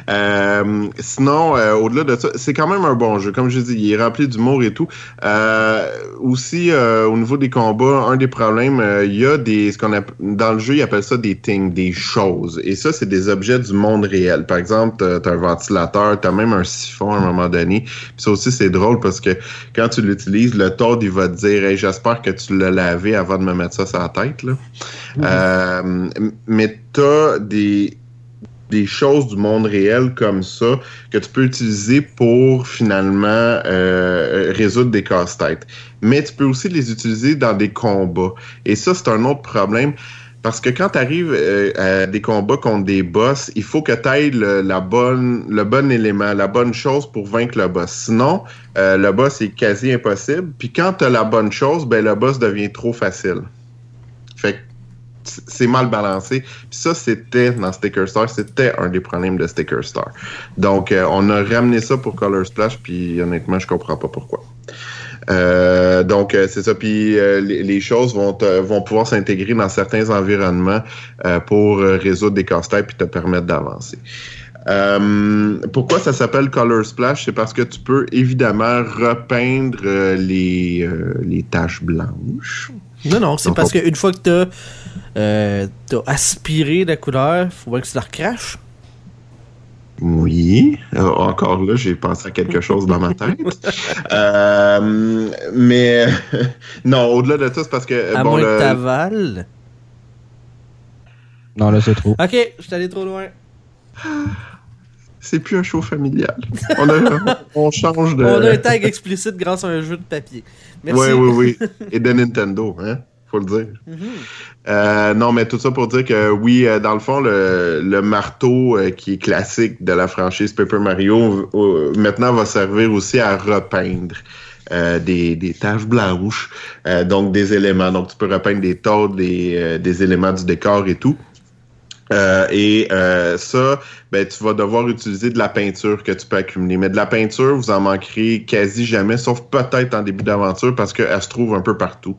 Euh, sinon, euh, au-delà de ça, c'est quand même un bon jeu. Comme je dis, il est rempli d'humour et tout. Euh, aussi, au niveau des combats, un des problèmes, il y a des, ce qu'on dans le jeu, ils appellent ça des things, des choses. Et ça, c'est des objets du monde réel. Par exemple, t'as un ventilateur, t'as même un siphon à un moment donné. Puis ça aussi, c'est drôle parce que quand tu l'utilises, le Toad, il va te dire, hey, j'espère que tu l'as lavé avant de me mettre ça sur la tête, là. Mmh. mais t'as des, des choses du monde réel comme ça que tu peux utiliser pour finalement euh, résoudre des casse-têtes. Mais tu peux aussi les utiliser dans des combats. Et ça, c'est un autre problème. Parce que quand tu arrives euh, à des combats contre des boss, il faut que tu ailles le, la bonne, le bon élément, la bonne chose pour vaincre le boss. Sinon, euh, le boss est quasi impossible. Puis quand tu as la bonne chose, ben le boss devient trop facile. Fait que c'est mal balancé. Puis ça, c'était dans Sticker Star, c'était un des problèmes de Sticker Star. Donc, euh, on a ramené ça pour Color Splash, puis honnêtement, je comprends pas pourquoi. Euh, donc, euh, c'est ça. Puis les, choses vont, vont pouvoir s'intégrer dans certains environnements pour résoudre des casse-têtes puis te permettre d'avancer. pourquoi ça s'appelle Color Splash? C'est parce que tu peux évidemment repeindre les, les taches blanches. Non, non, c'est parce qu'une fois que tu as euh, t'as aspiré la couleur, faut bien que tu la recraches. Oui, euh, encore là, j'ai pensé à quelque chose dans ma tête. Euh, mais non, au-delà de ça, c'est parce que. À bon, moins que Non, là, c'est trop. Ok, je suis allé trop loin. C'est plus un show familial. On, on change de. On a un tag explicite grâce à un jeu de papier. Merci. Oui, oui, oui. Et de Nintendo, hein? Faut le dire. Euh, non, mais tout ça pour dire que oui, euh, dans le fond, le, marteau euh, qui est classique de la franchise Paper Mario maintenant va servir aussi à repeindre. des, des taches blanches, donc des éléments. Donc tu peux repeindre des tas, des, des éléments du décor et tout. Euh, et euh, ça, ben, tu vas devoir utiliser de la peinture que tu peux accumuler. Mais de la peinture, vous en manquerez quasi jamais, sauf peut-être en début d'aventure parce qu'elle se trouve un peu partout.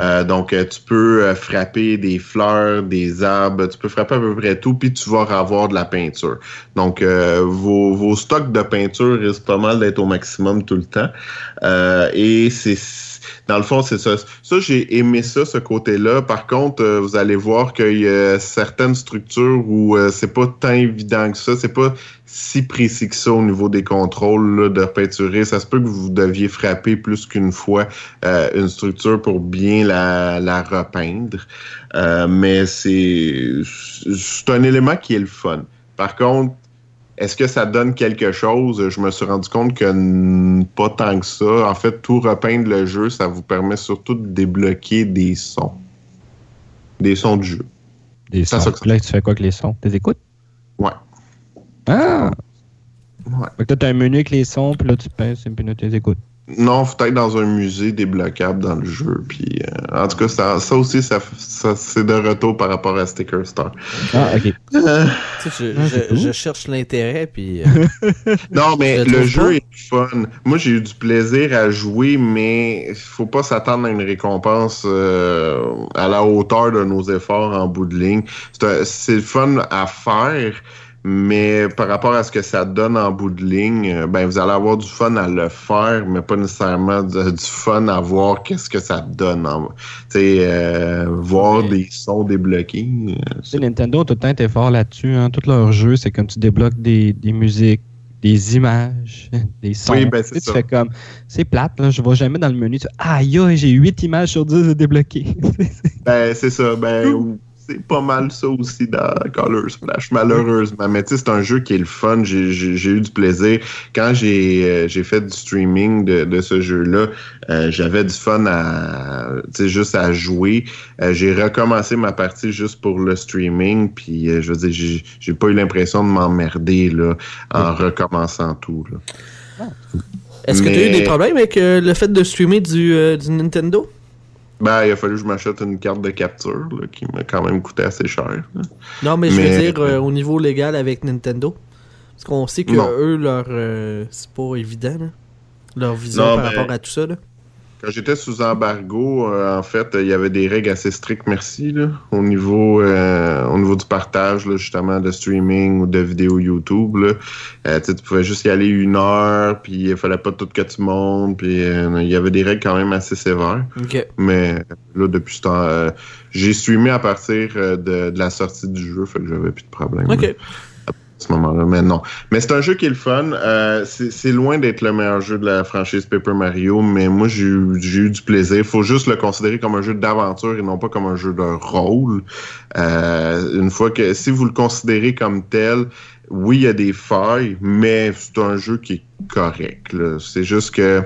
Euh, donc, tu peux frapper des fleurs, des arbres, tu peux frapper à peu près tout, puis tu vas avoir de la peinture. Donc, vos, vos stocks de peinture risquent pas mal d'être au maximum tout le temps. et c'est dans le fond, c'est ça. Ça, j'ai aimé ça, ce côté-là. Par contre, euh, vous allez voir qu'il y a certaines structures où euh, c'est pas tant évident que ça. C'est pas si précis que ça au niveau des contrôles là, de peinturer. Ça se peut que vous deviez frapper plus qu'une fois euh, une structure pour bien la, la repeindre. Euh, mais c'est c'est un élément qui est le fun. Par contre, est-ce que ça donne quelque chose? Je me suis rendu compte que pas tant que ça. En fait, tout repeindre le jeu, ça vous permet surtout de débloquer des sons. Des sons du jeu. Des sons. ça- Là, tu fais quoi avec les sons? Tu les écoutes? Ouais. Ah! Ouais. Fait que t'as un menu avec les sons, puis là, tu et puis là, tu les écoutes. Non, faut être dans un musée débloquable dans le jeu. Puis, euh, en tout cas, ça, ça aussi, ça, ça, c'est de retour par rapport à Sticker Star. Ah, ok. Euh, Tu sais, je, Ah, je- cherche l'intérêt, puis. euh, non, mais Je le jeu pas. est fun. Moi, j'ai eu du plaisir à jouer, mais faut pas s'attendre à une récompense euh, à la hauteur de nos efforts en bout de ligne. C'est fun à faire, mais par rapport à ce que ça donne en bout de ligne, euh, ben vous allez avoir du fun à le faire, mais pas nécessairement de- du fun à voir qu'est-ce que ça donne. En, euh, voir Mais- des sons débloqués. euh, Nintendo tout le temps été fort là-dessus. Hein. Tous leurs jeux, c'est comme tu débloques des, des musiques, des images, des sons. Oui, ben, c'est Tu sais, tu ça. fais comme, c'est plate, là, je vais jamais dans le menu. Tu fais, aïe, aïe, j'ai 8 images sur 10 de débloquer. Ben, c'est ça. Ben, c'est pas mal ça aussi dans Color Splash, malheureusement. Mais tu sais, c'est un jeu qui est le fun. J'ai- J'ai j'ai eu du plaisir. Quand j'ai euh, j'ai fait du streaming de, de ce jeu-là, euh, j'avais du fun à, juste à jouer. Euh, j'ai recommencé ma partie juste pour le streaming. Puis, je veux dire, j'ai- j'ai pas eu l'impression de m'emmerder là en recommençant tout. Là. Est-ce que tu as eu des problèmes avec le fait de streamer du, du Nintendo? Ben, il a fallu que je m'achète une carte de capture là, qui m'a quand même coûté assez cher. là. Non, mais je veux dire euh, au niveau légal avec Nintendo. Parce qu'on sait que Non. eux, leur. euh, c'est pas évident, là. Leur vision Non, par ben- rapport à tout ça, là. Quand j'étais sous embargo, euh, en fait, il y avait des règles assez strictes, merci, là, au niveau euh, au niveau du partage, là, justement, de streaming ou de vidéos YouTube. Là. Euh, tu pouvais juste y aller une heure, puis il fallait pas tout que tu montes, puis euh, il y avait des règles quand même assez sévères. Ok. Mais là, depuis ce temps, euh, j'ai streamé à partir euh, de, de la sortie du jeu, fait que j'avais plus de problème. là Ok. à ce moment-là, mais non. Mais c'est un jeu qui est le fun. Euh, c'est loin d'être le meilleur jeu de la franchise Paper Mario, mais moi, j'ai eu, du plaisir. faut juste le considérer comme un jeu d'aventure et non pas comme un jeu de rôle. Euh, une fois que, si vous le considérez comme tel, oui, il y a des failles, mais c'est un jeu qui est correct. C'est juste que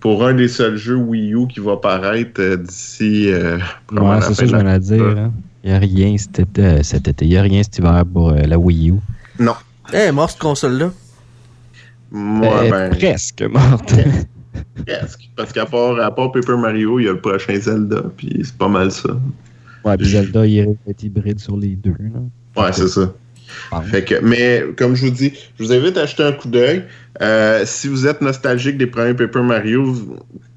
pour un des seuls jeux Wii U qui va paraître euh, d'ici... Euh, Ouais, c'est ça que je ai dire. hein. Il n'y a rien cet été, cet été. Il n'y a rien cet hiver pour euh, la Wii U. Eh, mort cette console-là. Moi, est ben, presque morte. Presque. Parce qu'à part, à part Paper Mario, il y a le prochain Zelda, puis c'est pas mal ça. ouais, puis Zelda, il est hybride sur les deux. Là. Ouais, c'est ça. Fait que, mais comme je vous dis, je vous invite à jeter un coup d'œil. Euh, si vous êtes nostalgique des premiers Paper Mario, vous-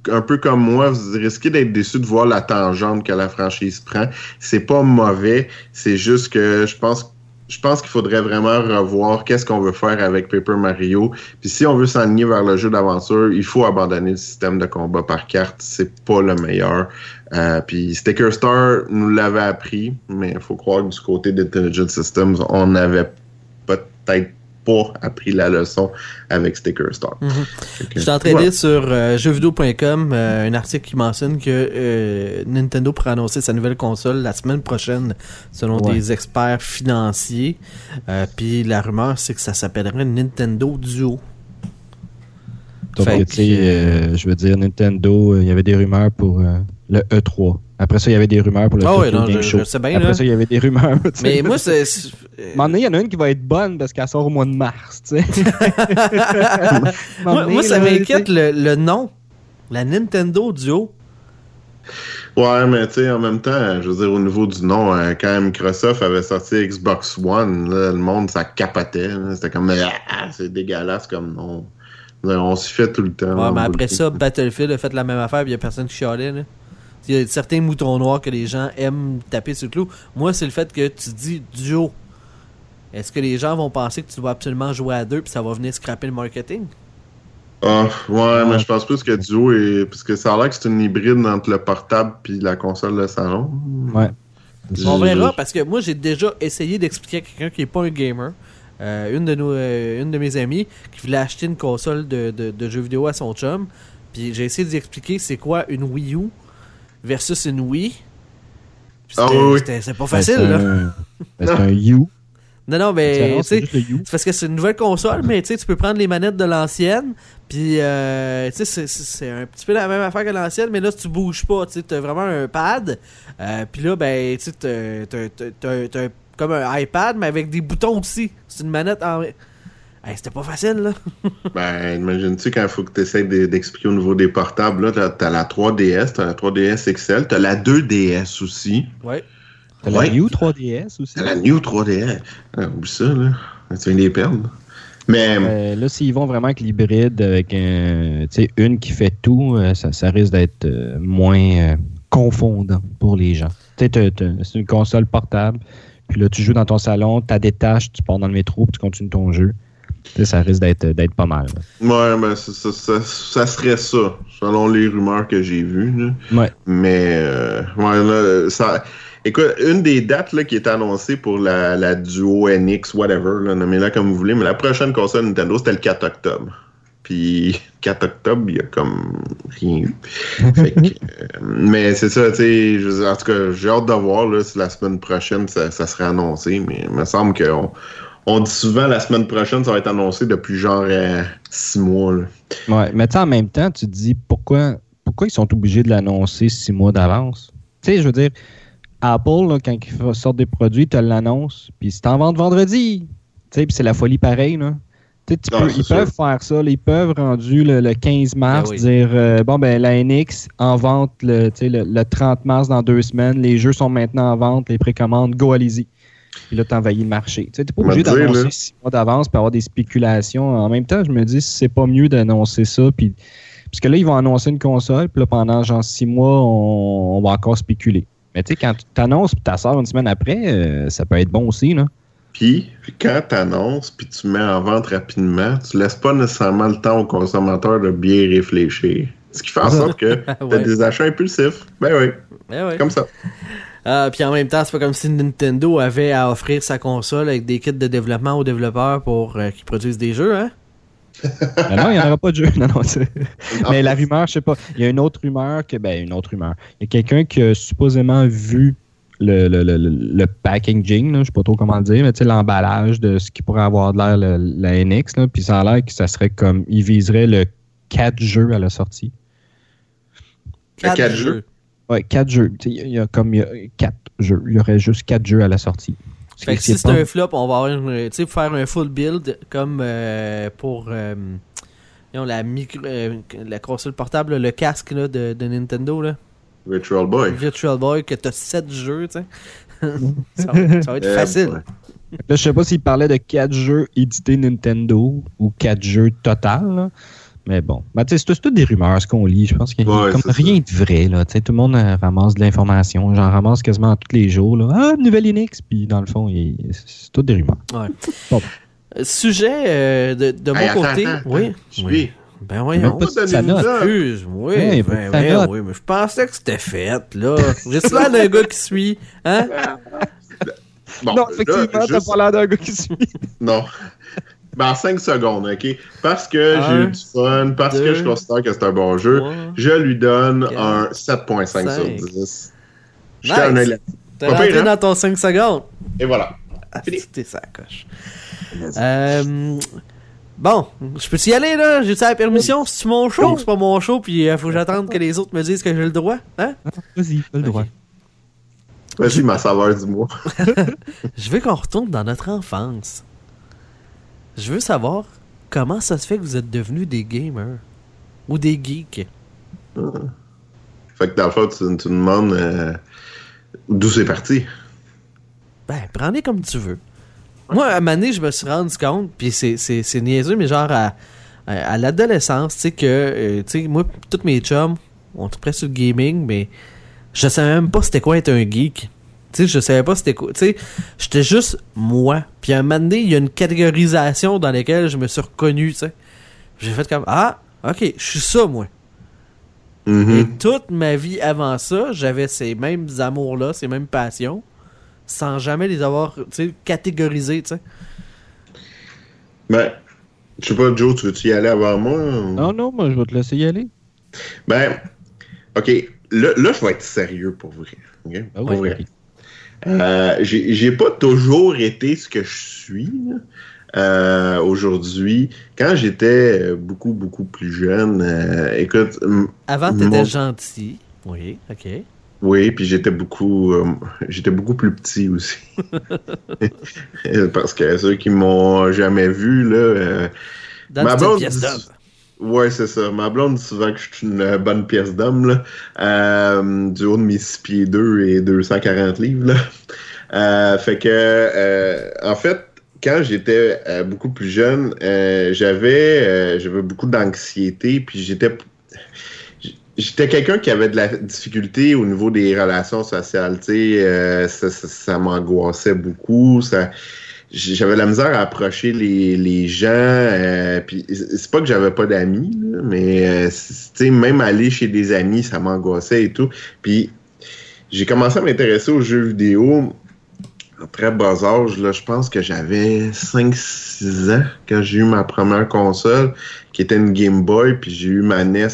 un peu comme moi, vous risquez d'être déçu de voir la tangente que la franchise prend. C'est pas mauvais, c'est juste que je pense je pense qu'il faudrait vraiment revoir qu'est-ce qu'on veut faire avec Paper Mario. Puis si on veut s'aligner vers le jeu d'aventure, il faut abandonner le système de combat par carte. C'est pas le meilleur. Euh, puis Sticker Star nous l'avait appris, mais il faut croire que du côté d'Intelligent Systems, on n'avait peut-être pas appris la leçon avec Sticker Star. Mhm. Je suis en train de lire sur euh, jeuxvideo.com euh, un article qui mentionne que euh, Nintendo pourrait annoncer sa nouvelle console la semaine prochaine, selon Ouais. des experts financiers. Euh, Puis la rumeur, c'est que ça s'appellerait Nintendo Duo. Donc, tu sais, euh, je veux dire, Nintendo, euh, il y avait des rumeurs pour euh, le E3. Après ça, il y avait des rumeurs pour le Ah Tokyo ouais, non, Game je, Show. je sais bien. Après Là. ça, il y avait des rumeurs. Mais moi, c'est. il y en a une qui va être bonne parce qu'elle sort au mois de mars, moi, moi, ça m'inquiète le, le nom. La Nintendo Duo. Ouais, mais tu sais, en même temps, je veux dire, au niveau du nom, euh, quand Microsoft avait sorti Xbox One, là, le monde, ça capotait. C'était comme, ah, c'est dégueulasse comme nom. On s'y fait tout le temps. Ouais, mais après ça, Battlefield a fait la même affaire, puis il y a personne qui chialait. Là. Il y a certains moutons noirs que les gens aiment taper sur le clou. Moi, c'est le fait que tu dis duo. Est-ce que les gens vont penser que tu dois absolument jouer à deux, puis ça va venir scraper le marketing? Ah, ouais, mais je pense plus que Duo est. Parce que ça a l'air que c'est une hybride entre le portable puis la console de salon. Ouais. On verra parce que moi j'ai déjà essayé d'expliquer à quelqu'un qui est pas un gamer, euh, une de nos, euh, une de mes amies qui voulait acheter une console de, de, de jeux vidéo à son chum, puis j'ai essayé d'y expliquer c'est quoi une Wii U versus une Wii. Puis Ah c'était- oui, oui. pas Ben, facile là. un- ben, c'est un U. Non non mais C'est parce que c'est une nouvelle console, mais tu sais, tu peux prendre les manettes de l'ancienne, puis euh, tu sais, c'est- un petit peu la même affaire que l'ancienne, mais là, tu bouges pas, tu sais, t'as vraiment un pad, euh, puis là, ben, tu sais, t'as comme un iPad, mais avec des boutons aussi. C'est une manette en... Hey, C'était pas facile, là. Ben, imagine-tu quand il faut que tu essaies d'expliquer au niveau des portables, là, t'as- la 3DS, t'as la 3DS XL, t'as la 2DS aussi. Ouais. T'as Ouais. la New 3DS aussi. T'as la New 3DS. Ah, oublie ça, là. Tu viens de les perdre. Mais, Euh, là, s'ils vont vraiment avec l'hybride, avec un, tu sais, une qui fait tout, euh, ça, ça risque d'être euh, moins confondant pour les gens. C'est une console portable, puis là, tu joues dans ton salon, tu détaches, tu pars dans le métro, puis tu continues ton jeu. Ça risque d'être d'être pas mal. là. ouais, ben, ça, ça- ça- ça serait ça, selon les rumeurs que j'ai vues. Ouais. Mais, euh, ouais, là, ça. Écoute, une des dates là, qui est annoncée pour la, la Duo NX, whatever, nommez-la comme vous voulez, mais la prochaine console Nintendo, c'était le 4 octobre. Puis, 4 octobre, il y a comme rien. Fait que, euh, mais c'est ça, tu sais, en tout cas, j'ai hâte de voir là, si la semaine prochaine ça, ça serait annoncé, mais il me semble qu'on on dit souvent la semaine prochaine, ça va être annoncé depuis genre 6 mois. Là. Ouais, mais tu sais, en même temps, tu te dis pourquoi, pourquoi ils sont obligés de l'annoncer six mois d'avance? Tu sais, je veux dire, Apple, là, quand ils sortent des produits, ils te l'annoncent, puis c'est en vente vendredi. Tu sais, puis c'est la folie pareille, là. Tu peux- ils sûr. peuvent faire ça, là, ils peuvent, rendu le, le 15 mars, Ben oui. dire euh, bon, ben la NX en vente le, tu sais, le, le 30 mars dans deux semaines, les jeux sont maintenant en vente, les précommandes, go, allez-y. Puis là, t'envahis le marché. Tu t'es pas obligé d'annoncer six mois d'avance pour avoir des spéculations. En même temps, je me dis, c'est pas mieux d'annoncer ça. Puis, parce que là, ils vont annoncer une console, puis là, pendant genre six mois, on, on va encore spéculer. Mais tu sais, quand tu t'annonces, puis tu sors une semaine après, euh, ça peut être bon aussi, là. Puis, quand tu annonces, puis tu mets en vente rapidement, tu laisses pas nécessairement le temps au consommateur de bien réfléchir. Ce qui fait en sorte que tu as Ouais. des achats impulsifs. Ben oui, Eh ouais. comme ça. Ah, puis en même temps, c'est pas comme si Nintendo avait à offrir sa console avec des kits de développement aux développeurs pour euh, qu'ils produisent des jeux, hein? Mais non, il n'y en aura pas de jeu. Non, non, c'est- Mais la rumeur, je sais pas. Il y a une autre rumeur que. Ben, une autre rumeur. Il y a quelqu'un qui a supposément vu le, le, le, le- packaging, je sais pas trop comment le dire, mais tu sais, l'emballage de ce qui pourrait avoir de l'air le- la NX, puis ça a l'air que ça serait comme. Il viserait le 4 jeux à la sortie. Le quatre jeux? Ouais, 4 jeux. Il y a comme il y a 4 jeux. Il y aurait juste 4 jeux à la sortie. Fait que si c'est pas- un flop, on va avoir une, tu sais, faire un full build comme euh, pour euh, la micro, euh, la console portable, le casque là, de, de Nintendo, là, Virtual Boy. Virtual Boy, que t'as 7 jeux, tu sais. ça, va, ça va être facile. ouais. Là, je sais pas s'il parlait de 4 jeux édités Nintendo ou 4 jeux total. là. Mais bon. Ben, c'est toutes des rumeurs, ce qu'on lit. Je pense qu'il y a Ouais, comme c'est rien de vrai. Là. Tu sais, Tout le monde euh, ramasse de l'information. J'en ramasse quasiment tous les jours. Là. Ah, nouvelle Linux. Puis dans le fond, c'est toutes des rumeurs. Euh, Sujet euh, de, de mon attends, côté. attends, oui. Je oui. suis. Ben voyons. sa note. ça. Excuse, oui, Ouais, ben, ben, note. oui, mais je pensais que c'était fait, là. J'ai l'air d'un gars qui suit, hein? Bon, non, effectivement, t'as juste- pas l'air d'un gars qui suit. Non. Ben, en 5 secondes, OK? Parce que j'ai eu du fun, parce deux, que je considère que c'est un bon jeu, Trois. je lui donne quatre, un 7.5 sur cinq. 10. Je Nice. un T'es rentré pire, hein? dans ton 5 secondes. Et voilà. Ah. T'es ça coche. Euh, bon, je peux y aller là? J'ai-tu la permission? C'est mon show? Ou c'est pas mon show? Puis il faut que j'attende que les autres me disent que j'ai le droit? Hein? Vas-y, t'as le droit. Ok. Vas-y, ma saveur du mois. Je veux qu'on retourne dans notre enfance. Je veux savoir comment ça se fait que vous êtes devenus des gamers ou des geeks. Fait que dans le fond, tu, tu me demandes euh, d'où c'est parti. Ben, prends-les comme tu veux. Moi, à donné, je me suis rendu compte, puis c'est, niaiseux, mais genre à, à, à l'adolescence, tu sais, que, euh, tu sais, moi, tous mes chums, on était presque sur le gaming, mais je savais même pas c'était quoi être un geek. Tu sais, je savais pas c'était quoi. Tu sais, j'étais juste moi. Puis à un moment donné, il y a une catégorisation dans laquelle je me suis reconnu, tu sais. J'ai fait comme, ah, OK, je suis ça, moi. Mhm. Et toute ma vie avant ça, j'avais ces mêmes amours-là, ces mêmes passions, sans jamais les avoir tu sais, catégorisés, tu sais. Ben, je sais pas, Joe, tu veux-tu y aller avant moi? ou- Non, non, moi, je vais te laisser y aller. Ben, OK. Là, là, je vais être sérieux pour vrai. Ah Pour vrai. Euh, j'ai j'ai pas toujours été ce que je suis euh, aujourd'hui. Quand j'étais euh, beaucoup, beaucoup plus jeune, euh, écoute, Avant, t'étais Mon- gentil. Oui, OK. oui, puis j'étais beaucoup, euh, j'étais beaucoup plus petit aussi. Parce que ceux qui m'ont jamais vu, là, euh, Dans Ma blonde pièce. Ouais, c'est ça. Ma blonde dit souvent que je suis une euh, bonne pièce d'homme. Euh, du haut de mes 6 pieds 2 et 240 livres, là. Euh, fait que, euh, en fait, quand j'étais euh, beaucoup plus jeune, euh, j'avais j'avais beaucoup d'anxiété, puis j'étais j'étais quelqu'un qui avait de la difficulté au niveau des relations sociales, tu sais, ça, ça, ça m'angoissait beaucoup, ça j'avais la misère à approcher les, les gens. euh, puis c'est pas que j'avais pas d'amis, mais euh, même aller chez des amis, ça m'angoissait et tout. Puis j'ai commencé à m'intéresser aux jeux vidéo à très bas âge. Là, je pense que j'avais 5-6 ans quand j'ai eu ma première console, qui était une Game Boy, puis j'ai eu ma NES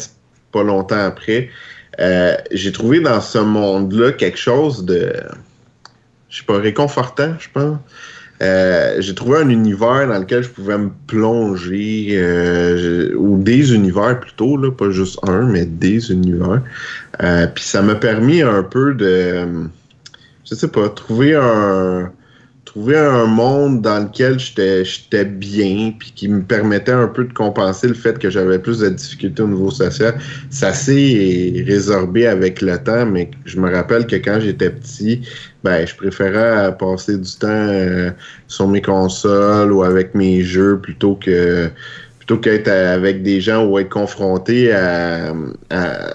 pas longtemps après. Euh, j'ai trouvé dans ce monde-là quelque chose de, je sais pas, réconfortant, je pense. Euh, j'ai trouvé un univers dans lequel je pouvais me plonger, euh, ou des univers plutôt, là, pas juste un, mais des univers. Euh, Puis ça m'a permis un peu de, je sais pas, trouver un, trouver un monde dans lequel j'étais bien, puis qui me permettait un peu de compenser le fait que j'avais plus de difficultés au niveau social. Ça s'est résorbé avec le temps, mais je me rappelle que quand j'étais petit, ben, je préférais passer du temps euh, sur mes consoles ou avec mes jeux plutôt que plutôt qu'être avec des gens ou être confronté à, à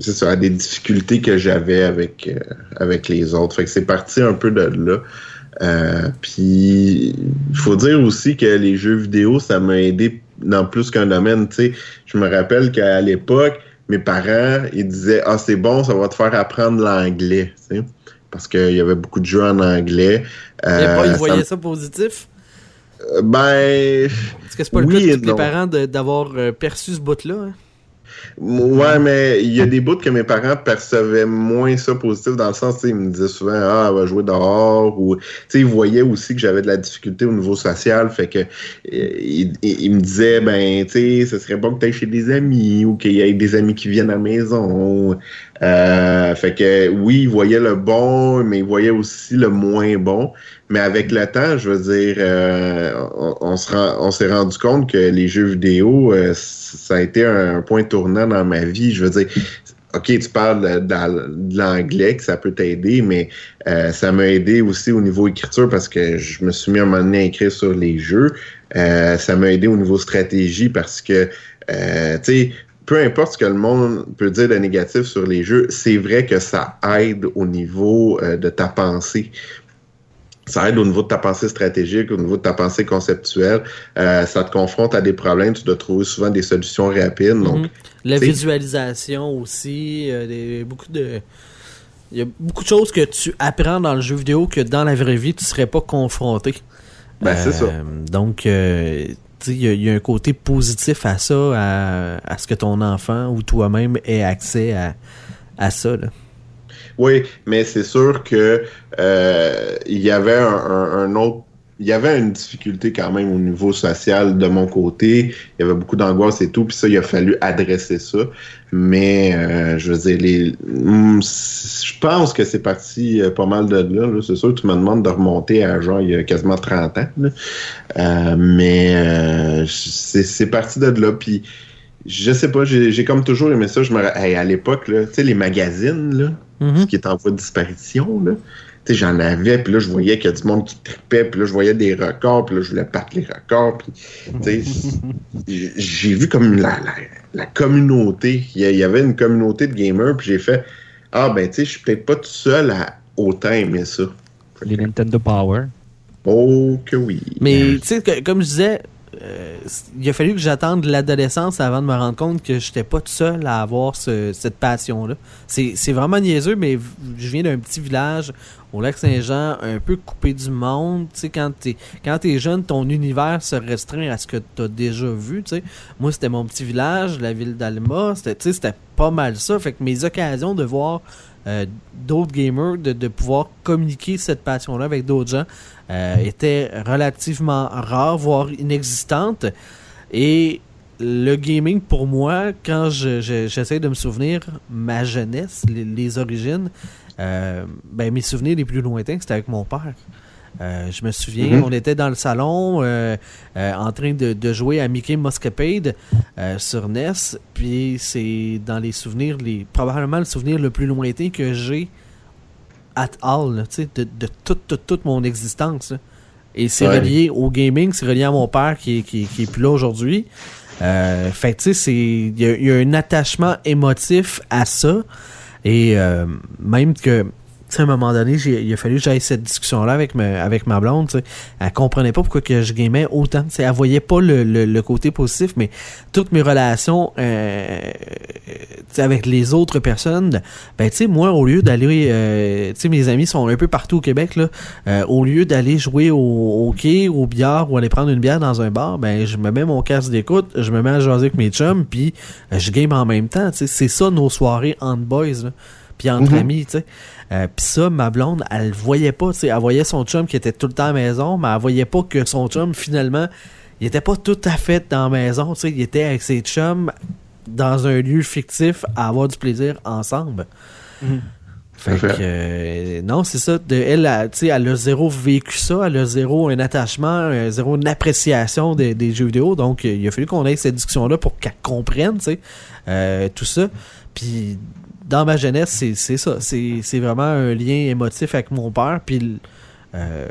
c'est ça, à des difficultés que j'avais avec euh, avec les autres. Fait que c'est parti un peu de là. Euh, puis il faut dire aussi que les jeux vidéo, ça m'a aidé dans plus qu'un domaine. Tu sais, je me rappelle qu'à l'époque, mes parents, ils disaient Ah, c'est bon, ça va te faire apprendre l'anglais. Parce qu'il y avait beaucoup de jeux en anglais. Euh, pas, ils voyaient ça positif? Euh, Ben. Est-ce que c'est pas le cas de tous les parents d'avoir euh, perçu ce bout-là? hein? Ouais, mais il y a des bouts que mes parents percevaient moins ça positif dans le sens, ils me disaient souvent, ah, elle va jouer dehors, ou, tu sais, ils voyaient aussi que j'avais de la difficulté au niveau social, fait que, euh, ils, ils- ils me disaient, ben, tu sais, ce serait bon que tu ailles chez des amis, ou qu'il y ait des amis qui viennent à la maison. Euh, fait que, oui, ils voyaient le bon, mais ils voyaient aussi le moins bon. Mais avec le temps, je veux dire, euh, on, s'est rendu compte que les jeux vidéo, euh, ça a été un, point tournant dans ma vie. Je veux dire, OK, tu parles de, de- l'anglais, que ça peut t'aider, mais euh, ça m'a aidé aussi au niveau écriture parce que je me suis mis à un moment donné à écrire sur les jeux. Euh, ça m'a aidé au niveau stratégie parce que, tu sais, peu importe ce que le monde peut dire de négatif sur les jeux, c'est vrai que ça aide au niveau euh, de ta pensée ça aide au niveau de ta pensée stratégique, au niveau de ta pensée conceptuelle. Euh, ça te confronte à des problèmes, tu dois trouver souvent des solutions rapides. Donc, Mhm. La visualisation aussi, euh, des- beaucoup de... Il y a beaucoup de choses que tu apprends dans le jeu vidéo que dans la vraie vie, tu serais pas confronté. Ben, c'est ça. Donc, euh, il y, a- un côté positif à ça, à, ce que ton enfant ou toi-même ait accès à, ça. Oui, mais c'est sûr que euh, il y avait un autre. Il y avait une difficulté quand même au niveau social de mon côté. Il y avait beaucoup d'angoisse et tout, puis ça, il a fallu adresser ça. Mais euh, je veux dire, les, hum, je pense que c'est parti euh, pas mal de là. là. C'est sûr tu me demandes de remonter à genre il y a quasiment 30 ans. là. Euh, mais euh, c'est parti de là. Puis je sais pas, j'ai comme toujours aimé ça. Je me hey, à l'époque, tu sais, les magazines, là Mhm. qui est en voie de disparition. Là. Tu sais, j'en avais, puis là, je voyais qu'il y a du monde qui tripait, puis là, je voyais des records, puis là, je voulais battre les records. Puis, tu sais, j- j'ai vu comme la, la, la communauté. Il y avait une communauté de gamers, puis j'ai fait Ah, ben, tu sais, je suis peut-être pas tout seul à autant aimer ça. Les Nintendo Power. Oh, que oui. Mais tu sais, que- comme je disais, euh, il a fallu que j'attende l'adolescence avant de me rendre compte que j'étais pas tout seul à avoir ce- cette passion-là. C'est vraiment niaiseux, mais je viens d'un petit village au lac Saint-Jean, un peu coupé du monde. Tu sais, quand t'es t'es jeune, ton univers se restreint à ce que t'as déjà vu. Tu sais, moi c'était mon petit village, la ville d'Alma. C'était, tu sais, pas mal ça. Fait que mes occasions de voir euh, d'autres gamers, de pouvoir communiquer cette passion-là avec d'autres gens, euh, étaient relativement rares, voire inexistantes. Et le gaming, pour moi, quand je- je- j'essaie de me souvenir ma jeunesse, les, les origines, euh, ben, mes souvenirs les plus lointains, c'était avec mon père. Euh, je me souviens, Mhm. on était dans le salon euh, en train de, de jouer à Mickey Muscapade sur NES. Puis c'est dans les souvenirs, les probablement le souvenir le plus lointain que j'ai at all, là, de, de toute, toute, toute mon existence. là. Et c'est Ouais. relié au gaming, c'est relié à mon père qui, qui, est- qui est plus là aujourd'hui. Euh, fait tu sais, c'est- il y, a- il y a un attachement émotif à ça. Et euh, même que, sais, à un moment donné, il a fallu que j'aille cette discussion-là avec ma, avec ma blonde. tu sais. Elle comprenait pas pourquoi que je gamais autant. tu sais. Elle voyait pas le, le, le côté positif, mais toutes mes relations euh, avec les autres personnes, ben tu sais, moi, au lieu d'aller, euh, tu sais, mes amis sont un peu partout au Québec, là, euh, au lieu d'aller jouer au, hockey, au billard ou aller prendre une bière dans un bar, ben je me mets mon casque d'écoute, je me mets à jaser avec mes chums, puis je game en même temps, tu sais, c'est ça nos soirées entre boys, là, puis entre Mhm. amis, tu sais. Euh, puis ça, ma blonde, elle le voyait pas, tu sais, elle voyait son chum qui était tout le temps à la maison, mais elle voyait pas que son chum, finalement, il était pas tout à fait dans la maison, tu sais, il était avec ses chums dans un lieu fictif à avoir du plaisir ensemble. Fait Tout à que, fait. euh, non, c'est ça. De, elle, elle, tu sais, elle a zéro vécu ça. Elle a zéro un attachement, euh, zéro une appréciation des, des jeux vidéo. Donc, euh, il a fallu qu'on ait cette discussion-là pour qu'elle comprenne, tu sais, euh, tout ça. Puis, dans ma jeunesse, c'est c'est ça. C'est c'est vraiment un lien émotif avec mon père. Puis, euh,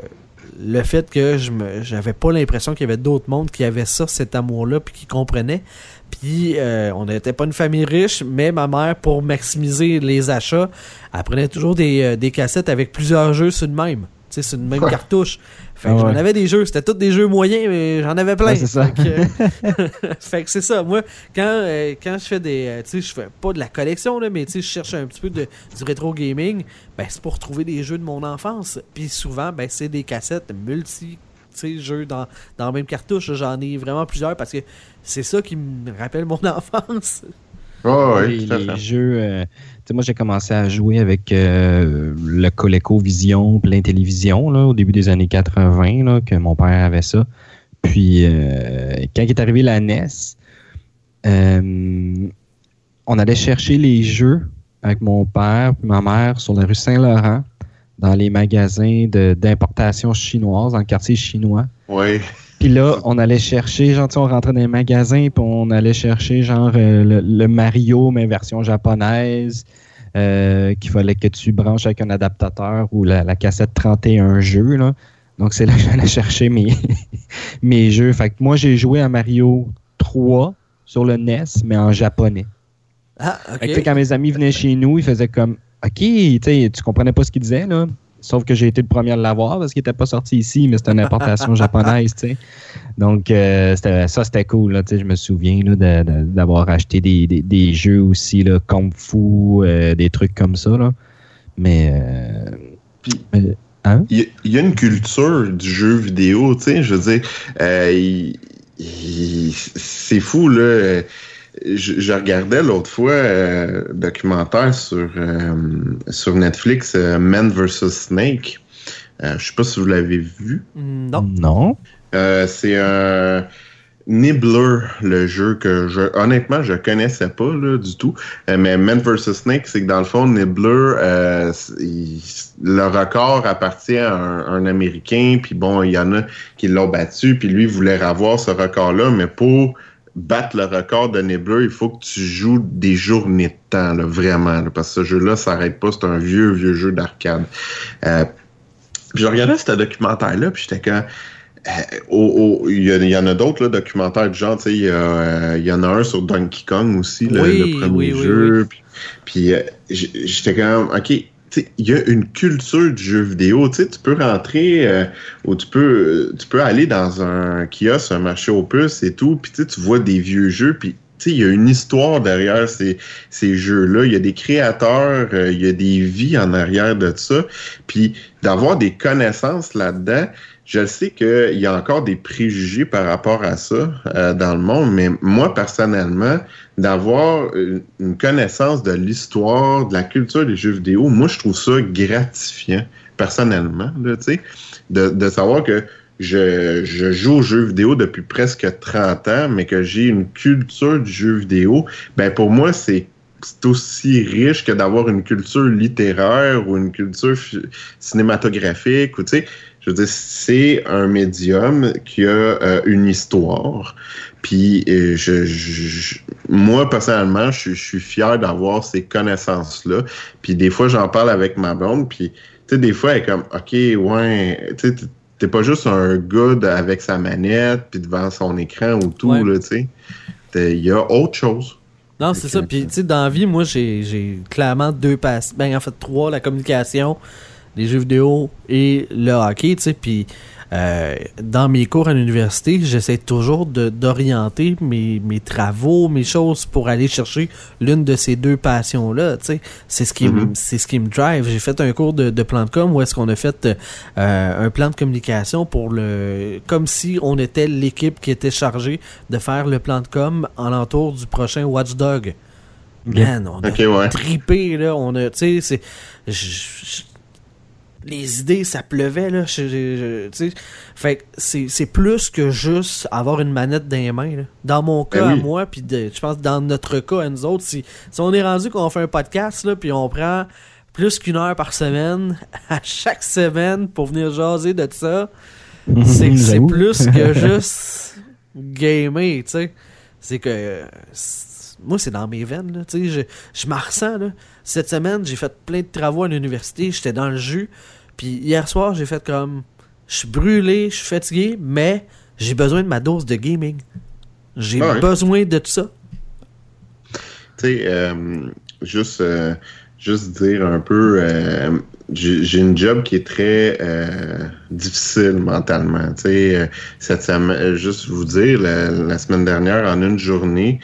le fait que je me j'avais pas l'impression qu'il y avait d'autres mondes qui avaient ça, cet amour-là, puis qui comprenaient. Puis euh, on n'était pas une famille riche, mais ma mère, pour maximiser les achats, elle prenait toujours des, euh, des cassettes avec plusieurs jeux sur le même. Tu sais, sur une même Ouais. cartouche. Fait Ah que ouais. j'en avais des jeux. C'était tous des jeux moyens, mais j'en avais plein. Ouais, c'est ça. Fait que, fait que c'est ça. Moi, quand, euh, quand je fais des. euh, tu sais, je fais pas de la collection, là, mais tu sais, je cherche un petit peu de, du rétro gaming, ben, c'est pour trouver des jeux de mon enfance. Puis souvent, ben, c'est des cassettes multi tu sais, jeux dans, dans la même cartouche. J'en ai vraiment plusieurs parce que c'est ça qui me rappelle mon enfance. Ouais, ouais, les, tout à les jeux. euh, moi, j'ai commencé à jouer avec euh, le ColecoVision, puis l'Intellivision, là, au début des années 80, là, que mon père avait ça. Puis, euh, quand est arrivé la NES, euh, on allait chercher les jeux avec mon père puis ma mère sur la rue Saint-Laurent, dans les magasins d'importation chinoise, dans le quartier chinois. Ouais. Puis là, on allait chercher, genre, on rentrait dans les magasins, puis on allait chercher, genre, euh, le, le Mario, mais version japonaise, euh, qu'il fallait que tu branches avec un adaptateur ou la, la cassette 31 jeux, là. Donc, c'est là que j'allais chercher mes, mes jeux. Fait que moi, j'ai joué à Mario 3 sur le NES, mais en japonais. Ah, ok. Fait que, quand mes amis venaient chez nous, ils faisaient comme OK, tu comprenais pas ce qu'ils disaient, là. Sauf que j'ai été le premier à l'avoir parce qu'il était pas sorti ici, mais c'était une importation japonaise, tu sais. Donc, euh, ça, c'était cool, là. Tu sais, je me souviens là, d'avoir acheté des, des, des jeux aussi, là, Kung Fu, euh, des trucs comme ça, là. Mais. euh, Puis- mais- hein? Il y, y a une culture du jeu vidéo, tu sais, je veux dire, c'est fou, là. Je, je regardais l'autre fois euh, un documentaire sur, euh, sur Netflix, euh, Man vs. Snake. Euh, je sais pas si vous l'avez vu. Non. Non. Euh, c'est un Nibbler, le jeu que je honnêtement je connaissais pas là, du tout. Euh, mais Man vs Snake, c'est que dans le fond, Nibbler, euh, il- le record appartient à un, un Américain, puis bon, il y en a qui l'ont battu, puis lui voulait avoir ce record-là, mais pour battre le record de Nibbler, il faut que tu joues des journées de temps, là, vraiment, là, parce que ce jeu-là s'arrête pas, c'est un vieux, vieux jeu d'arcade. Euh, je regardais ce documentaire-là, puis j'étais comme... Euh, Il y, a- il y en a d'autres là, documentaires du genre, tu sais, il y, euh, y en a un sur Donkey Kong aussi, le, Oui, le premier oui, oui, jeu. Puis, puis, euh, j'étais quand même, ok, il y a une culture du jeu vidéo. Tu peux rentrer euh, ou tu peux, aller dans un kiosque, un marché aux puces et tout, puis tu vois des vieux jeux, puis il y a une histoire derrière ces, ces jeux-là. Il y a des créateurs, euh, il y a des vies en arrière de ça. Puis d'avoir des connaissances là-dedans, je sais qu'il y a encore des préjugés par rapport à ça euh, dans le monde, mais moi, personnellement, d'avoir une connaissance de l'histoire, de la culture des jeux vidéo, moi, je trouve ça gratifiant, personnellement, là, de, de savoir que je, je, joue aux jeux vidéo depuis presque 30 ans, mais que j'ai une culture du jeu vidéo, ben pour moi, c'est aussi riche que d'avoir une culture littéraire ou une culture cinématographique ou je veux dire c'est un médium qui a euh, une histoire. Puis euh, je, moi personnellement je, je suis fier d'avoir ces connaissances là puis des fois j'en parle avec ma blonde puis tu sais des fois elle est comme ok ouais tu sais t'es pas juste un gars avec sa manette puis devant son écran ou tout, là, tu sais. Il y a autre chose. Non, c'est ça. Puis, tu sais, dans la vie, moi, j'ai clairement deux passes. Ben, en fait, trois, la communication, les jeux vidéo et le hockey, tu sais. Puis, euh, dans mes cours à l'université, j'essaie toujours d'orienter mes, mes, travaux, mes choses pour aller chercher l'une de ces deux passions-là. C'est ce qui mm-hmm. c'est ce qui me drive. J'ai fait un cours de, de plan de com où est-ce qu'on a fait euh, un plan de communication pour le comme si on était l'équipe qui était chargée de faire le plan de com en l'entour du prochain Watchdog. Man, on a trippé, là. On a, tu sais, c'est les idées, ça pleuvait, là. fait c'est plus que juste avoir une manette dans les mains. Dans mon cas, ben à moi, puis je pense dans notre cas, à nous autres, si, si on est rendu qu'on fait un podcast, là, puis on prend plus qu'une heure par semaine, à chaque semaine, pour venir jaser de ça, c'est c'est plus que juste gamer, tu sais. C'est que... moi, c'est dans mes veines, là. Je, je m'en ressens, là. Cette semaine, j'ai fait plein de travaux à l'université, j'étais dans le jus. Puis hier soir, j'ai fait comme. Je suis brûlé, je suis fatigué, mais j'ai besoin de ma dose de gaming. J'ai ah besoin de tout ça. Tu sais, euh, juste, euh, juste dire un peu. Euh, j'ai une job qui est très difficile mentalement. Tu sais, cette semaine, juste vous dire, la, la, semaine dernière, en une journée,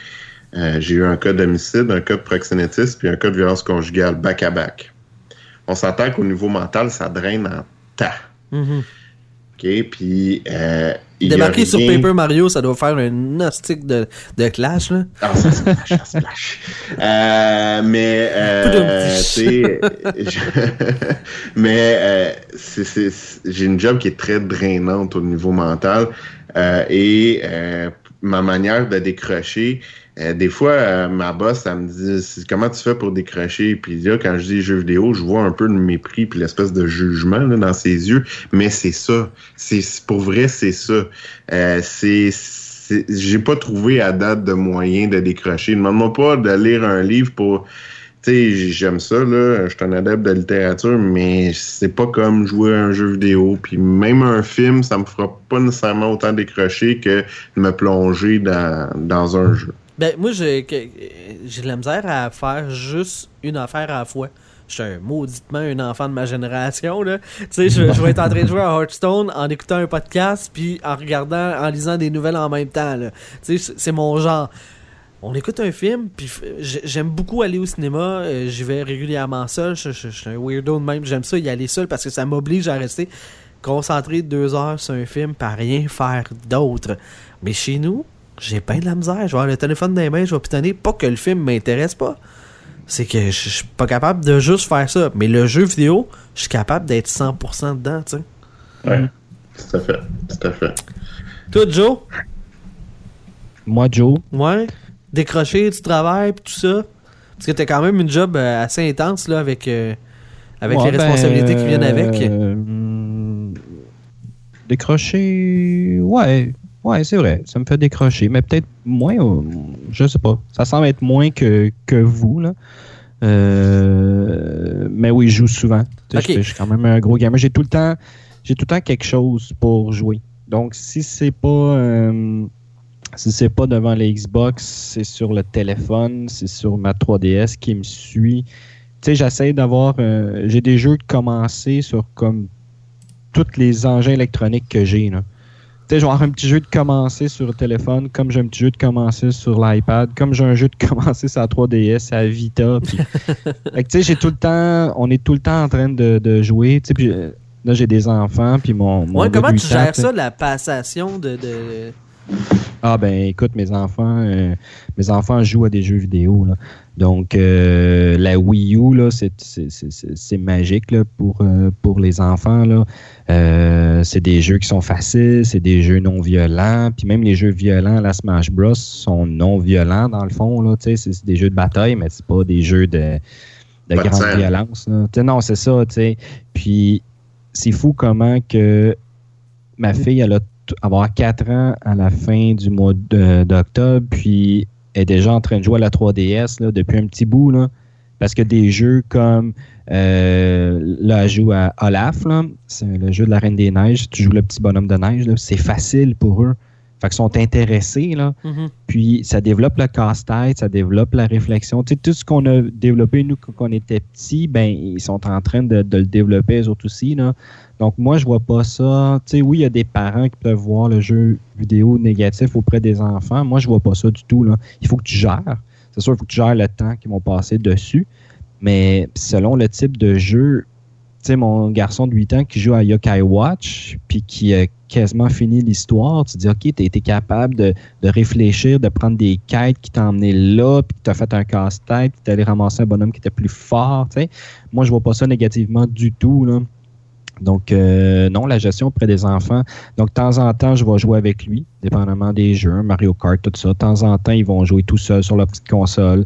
j'ai eu un cas d'homicide, un cas de proxénétisme, puis un cas de violence conjugale back-à-back. On s'entend qu'au niveau mental, ça draine en tas. Mm-hmm. OK, puis... Euh, Démarqué sur Paper Mario, ça doit faire un gnostic de, de clash, là. Ah, ça splash, ça splash. Euh, mais, euh, mais, euh, j'ai une job qui est très drainante au niveau mental. Euh, et euh, ma manière de décrocher, euh, des fois, euh, ma boss, elle me dit comment tu fais pour décrocher. Puis là, quand je dis jeux vidéo, je vois un peu le mépris puis l'espèce de jugement là, dans ses yeux. Mais c'est ça. C'est pour vrai, c'est ça. Euh, c'est j'ai pas trouvé à date de moyen de décrocher. Demande-moi pas de lire un livre pour. Tu sais, j'aime ça, là. Je suis un adepte de littérature, mais c'est pas comme jouer à un jeu vidéo. Puis même un film, ça me fera pas nécessairement autant décrocher que de me plonger dans, dans un jeu. Ben, moi, j'ai, de la misère à faire juste une affaire à la fois. Je suis un mauditement un enfant de ma génération, là. Tu sais, je, vais être en train de jouer à Hearthstone en écoutant un podcast puis en regardant, en lisant des nouvelles en même temps, là. Tu sais, c'est mon genre. On écoute un film, puis j'aime beaucoup aller au cinéma. Euh, j'y vais régulièrement seul. Je, suis un weirdo de même. J'aime ça y aller seul parce que ça m'oblige à rester concentré deux heures sur un film, pas rien faire d'autre. Mais chez nous, j'ai pas de la misère. Je vais avoir le téléphone dans les mains, je vais pitonner. Pas que le film m'intéresse pas. C'est que je suis pas capable de juste faire ça. Mais le jeu vidéo, je suis capable d'être 100% dedans, tu sais. Ouais, tout à fait. Tout à fait. Toi, Joe? Moi, Joe. Ouais. Décrocher du travail pis tout ça. Parce que t'as quand même une job euh, assez intense, là, avec, euh, avec les ben, responsabilités qui viennent avec. Euh, décrocher, ouais. Ouais, c'est vrai. Ça me fait décrocher. Mais peut-être moins, je sais pas. Ça semble être moins que, que vous, là. Euh, mais oui, je joue souvent. Je, suis quand même un gros gamer. J'ai tout le temps, j'ai tout le temps quelque chose pour jouer. Donc, si c'est pas, euh, si c'est pas devant les Xbox, c'est sur le téléphone, c'est sur ma 3DS qui me suit. sais, j'essaie d'avoir. euh, j'ai des jeux de commencer sur comme tous les engins électroniques que j'ai. là. Tu sais, avoir un petit jeu de commencer sur le téléphone, comme j'ai un petit jeu de commencer sur l'iPad, comme j'ai un jeu de commencer sur la 3DS, à Vita. que, tu sais, j'ai tout le temps. On est tout le temps en train de, de jouer. Tu sais, puis, euh, là, j'ai des enfants, puis mon. mon Ouais, comment tu 8 ans, gères ça, la passation de. de... Ah ben écoute, mes enfants, euh, mes enfants jouent à des jeux vidéo. Là. Donc euh, la Wii U, là, c'est, c'est, c'est, c'est- c'est magique là, pour, euh, pour les enfants. Là. C'est des jeux qui sont faciles, c'est des jeux non violents. Puis même les jeux violents, la Smash Bros, sont non violents dans le fond. Là, c'est, des jeux de bataille, mais c'est pas des jeux de, grande violence. là. Non, c'est ça. tu sais. Puis c'est fou comment que ma fille, elle a avoir 4 ans à la fin du mois de- d'octobre, puis est déjà en train de jouer à la 3DS là, depuis un petit bout. Parce que des jeux comme euh, là, joue à Olaf, c'est le jeu de la Reine des Neiges, tu joues le petit bonhomme de neige, c'est facile pour eux. Fait sont intéressés, là. Mhm. Puis ça développe le casse-tête, ça développe la réflexion. Tu sais, tout ce qu'on a développé, nous, quand on était petits, ben, ils sont en train de, de le développer, eux autres aussi. Là. Donc, moi, je vois pas ça. Tu sais, oui, il y a des parents qui peuvent voir le jeu vidéo négatif auprès des enfants. Moi, je vois pas ça du tout. Là. Il faut que tu gères. C'est sûr, il faut que tu gères le temps qu'ils vont passer dessus. Mais selon le type de jeu, mon garçon de 8 ans qui joue à Yokai Watch, puis qui a quasiment fini l'histoire, tu dis, OK, tu été capable de, de réfléchir, de prendre des quêtes qui t'ont emmené là, puis tu as fait un casse-tête, puis tu allé ramasser un bonhomme qui était plus fort. Moi, je vois pas ça négativement du tout. Là. Donc, euh, non, la gestion auprès des enfants. Donc, de temps en temps, je vais jouer avec lui, dépendamment des jeux, Mario Kart, tout ça. De temps en temps, ils vont jouer tout seuls sur leur petite console.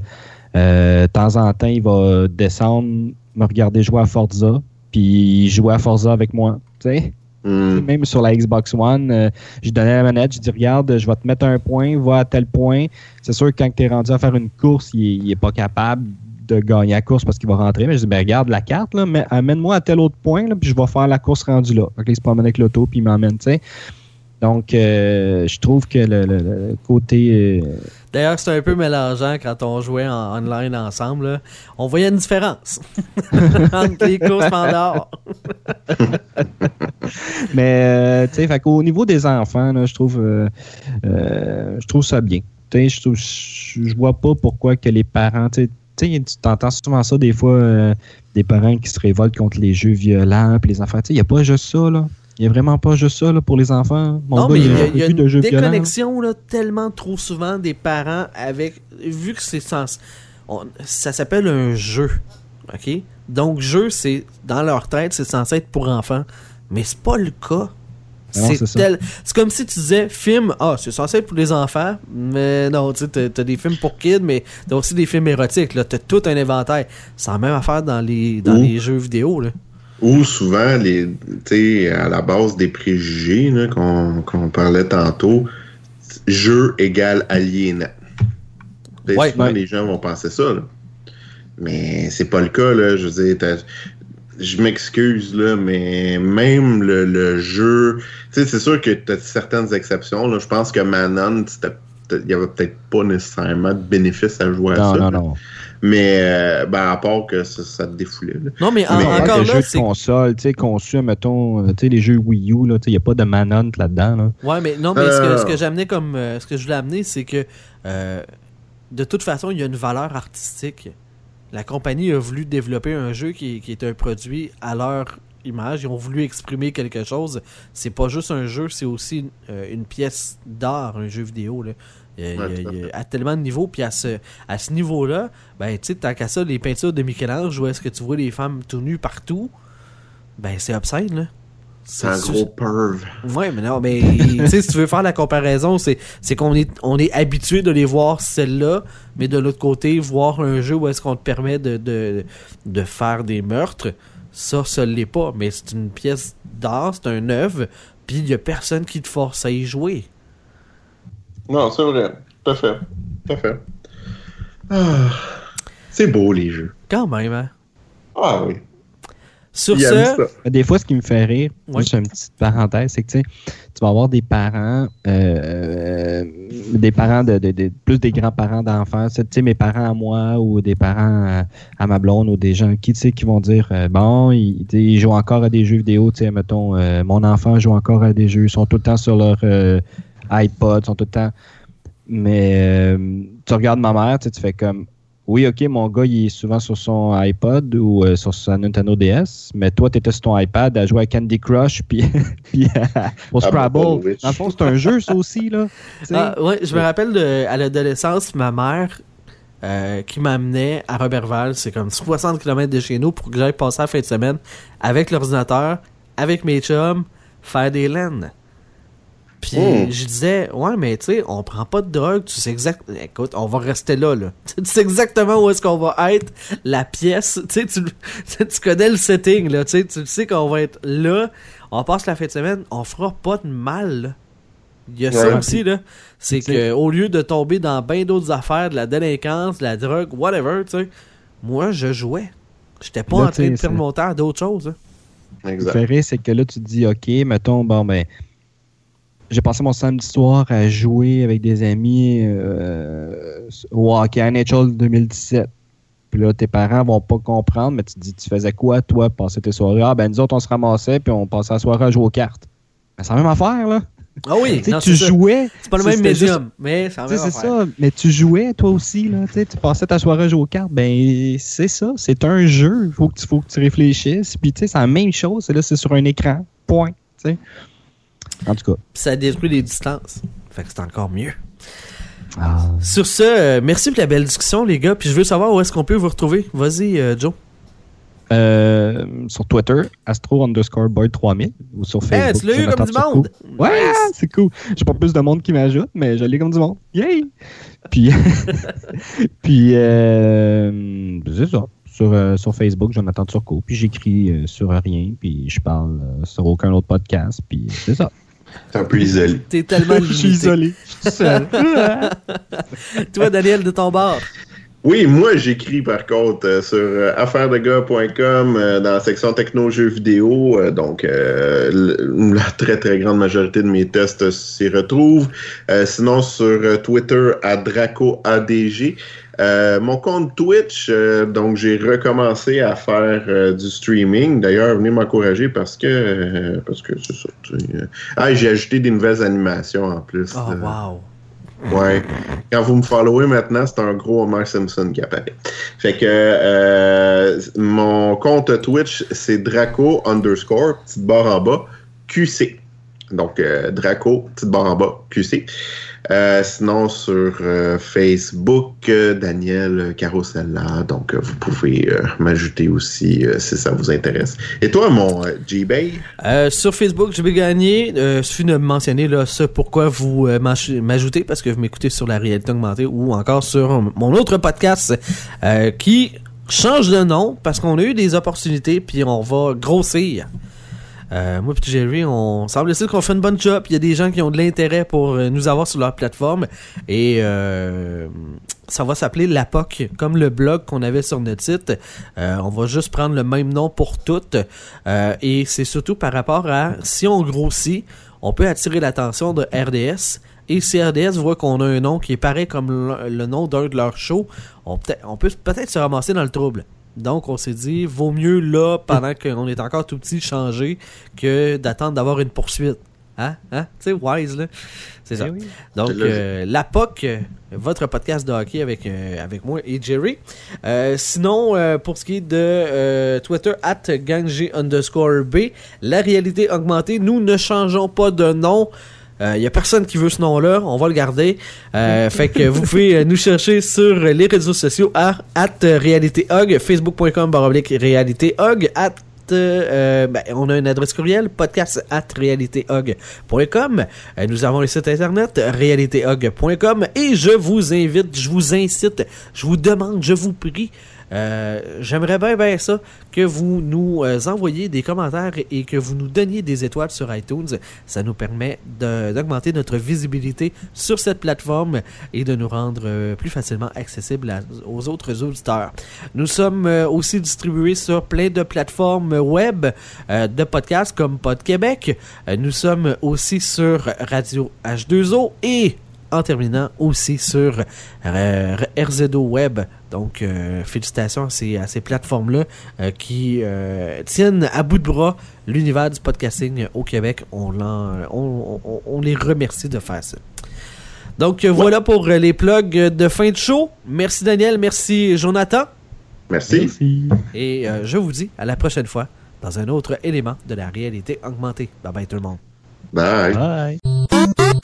Euh, de temps en temps, il va descendre, me regarder jouer à Forza, puis jouer à Forza avec moi. Tu sais? Hmm. Même sur la Xbox One, euh, je donnais la manette, je dis regarde, je vais te mettre un point, va à tel point. C'est sûr que quand tu es rendu à faire une course, il, il est pas capable de gagner la course parce qu'il va rentrer. Mais je dis ben regarde la carte, là, mais amène-moi à tel autre point, là, puis je vais faire la course rendue là. Là, il se promène avec l'auto, puis il m'emmène, tu sais. Donc, euh, je trouve que le, le- le côté. euh, D'ailleurs, c'était un peu mélangeant quand on jouait en online ensemble. là. On voyait une différence entre les courses Pandore. Mais, euh, tu sais, qu'au niveau des enfants, là, je trouve je trouve ça bien. Tu sais, je je vois pas pourquoi que les parents, tu sais, tu sais, tu entends souvent ça des fois, euh, des parents qui se révoltent contre les jeux violents, puis les enfants. Tu sais, il n'y a pas juste ça, là. Il n'y a vraiment pas juste ça là, pour les enfants. Mon non, gars, mais il y a il y a vu une de déconnexion là, tellement trop souvent des parents avec. Vu que c'est sens. on- ça s'appelle un jeu. OK? Donc, jeu, c'est. Dans leur tête, c'est censé être pour enfants. Mais c'est pas le cas. Non, C'est tel... comme si tu disais film, ah, c'est censé être pour les enfants, mais non, tu sais, t'as, t'as des films pour kids, mais t'as aussi des films érotiques, là, t'as tout un inventaire. C'est la même affaire dans les, dans Ouh. les jeux vidéo, là. Ou souvent, les, à la base des préjugés qu'on parlait tantôt, jeu égale aliénant. Ouais, souvent, ouais. les gens vont penser ça. là. Mais c'est pas le cas. Là. Je veux dire, je m'excuse, là, mais même le, le jeu. C'est sûr que tu as certaines exceptions. Là. Je pense que Manon, il y avait peut-être pas nécessairement de bénéfice à jouer à ça. non, non. Mais euh, ben, à part que ça, ça te défoulait. là. Non, mais, en- Mais- encore les jeux de console, tu sais, conçus, mettons, euh, tu sais, les jeux Wii U, là, tu sais, il n'y a pas de manhunt là-dedans, là. Ouais, mais non, mais ce que, Euh. ce que j'amenais comme. euh, ce que je voulais amener, c'est que. euh, de toute façon, il y a une valeur artistique. La compagnie a voulu développer un jeu qui, qui est un produit à leur image. Ils ont voulu exprimer quelque chose. C'est pas juste un jeu, c'est aussi euh, une pièce d'art, un jeu vidéo. Là. Il Ouais, il tout à il tellement de niveaux, puis à ce, à ce niveau-là, ben, tu sais, tant qu'à ça, les peintures de Michel-Ange, où est-ce que tu vois les femmes tout nues partout, ben, c'est obscène, là. C'est un gros perv. Ouais, mais non, mais tu sais, si tu veux faire la comparaison, c'est c'est qu'on est on est habitué de les voir celles-là, mais de l'autre côté, voir un jeu où est-ce qu'on te permet de, de, de faire des meurtres, ça, ça l'est pas. Mais c'est une pièce d'art, c'est un œuvre, puis il y a personne qui te force à y jouer. Non, c'est vrai. Tout à fait. Tout à fait. Ah, c'est beau, les jeux. Quand même, hein. Ah oui. Sur Il ce, ça. Des fois, ce qui me fait rire, Ouais. juste une petite parenthèse, c'est que tu sais, tu vas avoir des parents, euh, des parents de, de- de- plus des grands-parents d'enfants, tu sais, mes parents à moi ou des parents à, à ma blonde ou des gens qui, tu sais, qui vont dire, euh, bon, ils, ils jouent encore à des jeux vidéo, tu sais, mettons, euh, mon enfant joue encore à des jeux, ils sont tout le temps sur leur euh, iPod, sont tout le temps. Mais euh, tu regardes ma mère, tu sais, tu fais comme, oui, ok, mon gars, il est souvent sur son iPod ou euh, sur sa Nintendo DS, mais toi, tu étais sur ton iPad à jouer à Candy Crush puis, puis à- au Scrabble. Dans le fond, c'est un jeu, ça aussi, là. Ah, ouais, je me rappelle de, à l'adolescence, ma mère euh, qui m'amenait à Robertval, c'est comme 60 km de chez nous pour que j'aille passer la fin de semaine avec l'ordinateur, avec mes chums, faire des laines. Puis Mm. je disais, ouais, mais tu sais, on prend pas de drogue, tu sais exact. Écoute, on va rester là, là. Tu sais exactement où est-ce qu'on va être, la pièce. Tu sais, tu, tu connais le setting, là. Tu sais, tu sais qu'on va être là. On passe la fin de semaine, on fera pas de mal, là. Il y a ça Ouais. aussi, là. C'est que au lieu de tomber dans bien d'autres affaires, de la délinquance, de la drogue, whatever, tu sais, moi, je jouais. J'étais pas Là, en train de perdre c'est- mon temps à d'autres choses. hein. Exact. fait rire, c'est que là, tu te dis, OK, mettons, bon, ben, j'ai passé mon samedi soir à jouer avec des amis euh, au hockey NHL 2017. Puis là, tes parents vont pas comprendre, mais tu te dis, tu faisais quoi, toi, passer tes soirées? Ah, ben, nous autres, on se ramassait, puis on passait la soirée à jouer aux cartes. Ben, c'est la même affaire, là. Ah oui, non, tu jouais. C'est pas le même juste- médium, mais c'est ça, mais tu jouais toi aussi, là, tu sais, tu passais ta soirée à jouer aux cartes, ben c'est ça, c'est un jeu, il faut que tu, faut que tu réfléchisses, puis tu sais, c'est la même chose, c'est là, c'est sur un écran, point, tu sais. En tout cas. Puis ça détruit les distances. Fait que c'est encore mieux. Ah. Sur ce, euh, merci pour la belle discussion, les gars. Puis je veux savoir où est-ce qu'on peut vous retrouver. Vas-y, euh, Joe. Euh, sur Twitter, astro underscore boy 3000, ou sur Facebook. Hey, tu l'as eu comme du monde. Ouais, Nice. c'est cool. J'ai pas plus de monde qui m'ajoute, mais je l'ai comme du monde. Yay! Puis, puis euh, c'est ça. Sur, euh, sur Facebook, Jonathan Turcot. Puis j'écris euh, sur rien, puis je parle euh, sur aucun autre podcast, puis c'est ça. C'est un peu isolé. T'es tellement je suis limité. isolé. Je suis seul. Toi, Daniel, de ton bord. Oui, moi j'écris par contre euh, sur euh, affairesdegars.com euh, dans la section techno jeux vidéo. euh, donc euh, la très très grande majorité de mes tests s'y retrouvent. Euh, sinon sur euh, Twitter à DracoADG. Euh, mon compte Twitch, euh, donc j'ai recommencé à faire euh, du streaming. D'ailleurs, venez m'encourager parce que parce que c'est ça. Ah, j'ai ajouté des nouvelles animations en plus. Oh, wow. Ouais. Quand vous me followez maintenant, c'est un gros Homer Simpson qui apparaît. Fait que euh, mon compte Twitch, c'est Draco underscore, petite barre en bas, QC. Donc euh, Draco, petite barre en bas, QC. Euh, sinon, sur euh, Facebook, euh, Daniel Carosella. Donc, vous pouvez m'ajouter aussi si ça vous intéresse. Et toi, mon G-Bay? Sur Facebook, je vais gagner. Euh, suffit de mentionner là, ce pourquoi vous m'ajoutez parce que vous m'écoutez sur la réalité augmentée ou encore sur mon autre podcast qui change de nom parce qu'on a eu des opportunités puis on va grossir. Euh, moi et Jerry, on semble essayer qu'on fait une bonne job. Il y a des gens qui ont de l'intérêt pour euh, nous avoir sur leur plateforme et euh, ça va s'appeler l'APOC, comme le blog qu'on avait sur notre site. Euh, on va juste prendre le même nom pour toutes. Euh, et c'est surtout par rapport à si on grossit, on peut attirer l'attention de RDS. Et si RDS voit qu'on a un nom qui est pareil comme le, nom d'un de leurs shows, on peut peut-être se ramasser dans le trouble. Donc, on s'est dit, vaut mieux là, pendant qu'on est encore tout petit, changer que d'attendre d'avoir une poursuite. Hein? Hein? Tu sais, wise, là. C'est ça. Eh oui. Donc, euh, la POC, euh, votre podcast de hockey avec, euh, avec moi et Jerry. Euh, sinon, euh, pour ce qui est de euh, Twitter, at gangg underscore B, la réalité augmentée, nous ne changeons pas de nom. Il n'y a personne qui veut ce nom-là, on va le garder. Euh, fait que vous pouvez euh, nous chercher sur les réseaux sociaux à at réalitéhog, facebook.com baroblique at euh, ben, on a une adresse courriel podcast at réalitéhog.com Euh, nous avons le site internet réalitéhog.com et je vous invite, je vous incite, je vous demande, je vous prie Euh, J'aimerais bien, ça, que vous nous euh, envoyiez des commentaires et que vous nous donniez des étoiles sur iTunes. Ça nous permet d'augmenter notre visibilité sur cette plateforme et de nous rendre euh, plus facilement accessibles à- aux autres auditeurs. Nous sommes euh, aussi distribués sur plein de plateformes web euh, de podcasts comme Pod Québec. Euh, nous sommes aussi sur Radio H2O et en terminant aussi sur euh, RZO Web. Donc, euh, félicitations à ces, à ces plateformes-là euh, qui euh, tiennent à bout de bras l'univers du podcasting au Québec. On, l'en- on, on- on les remercie de faire ça. Donc, voilà pour les plugs de fin de show. Merci Daniel, merci Jonathan. Merci. Et euh, je vous dis à la prochaine fois dans un autre élément de la réalité augmentée. Bye bye tout le monde. Bye. Bye.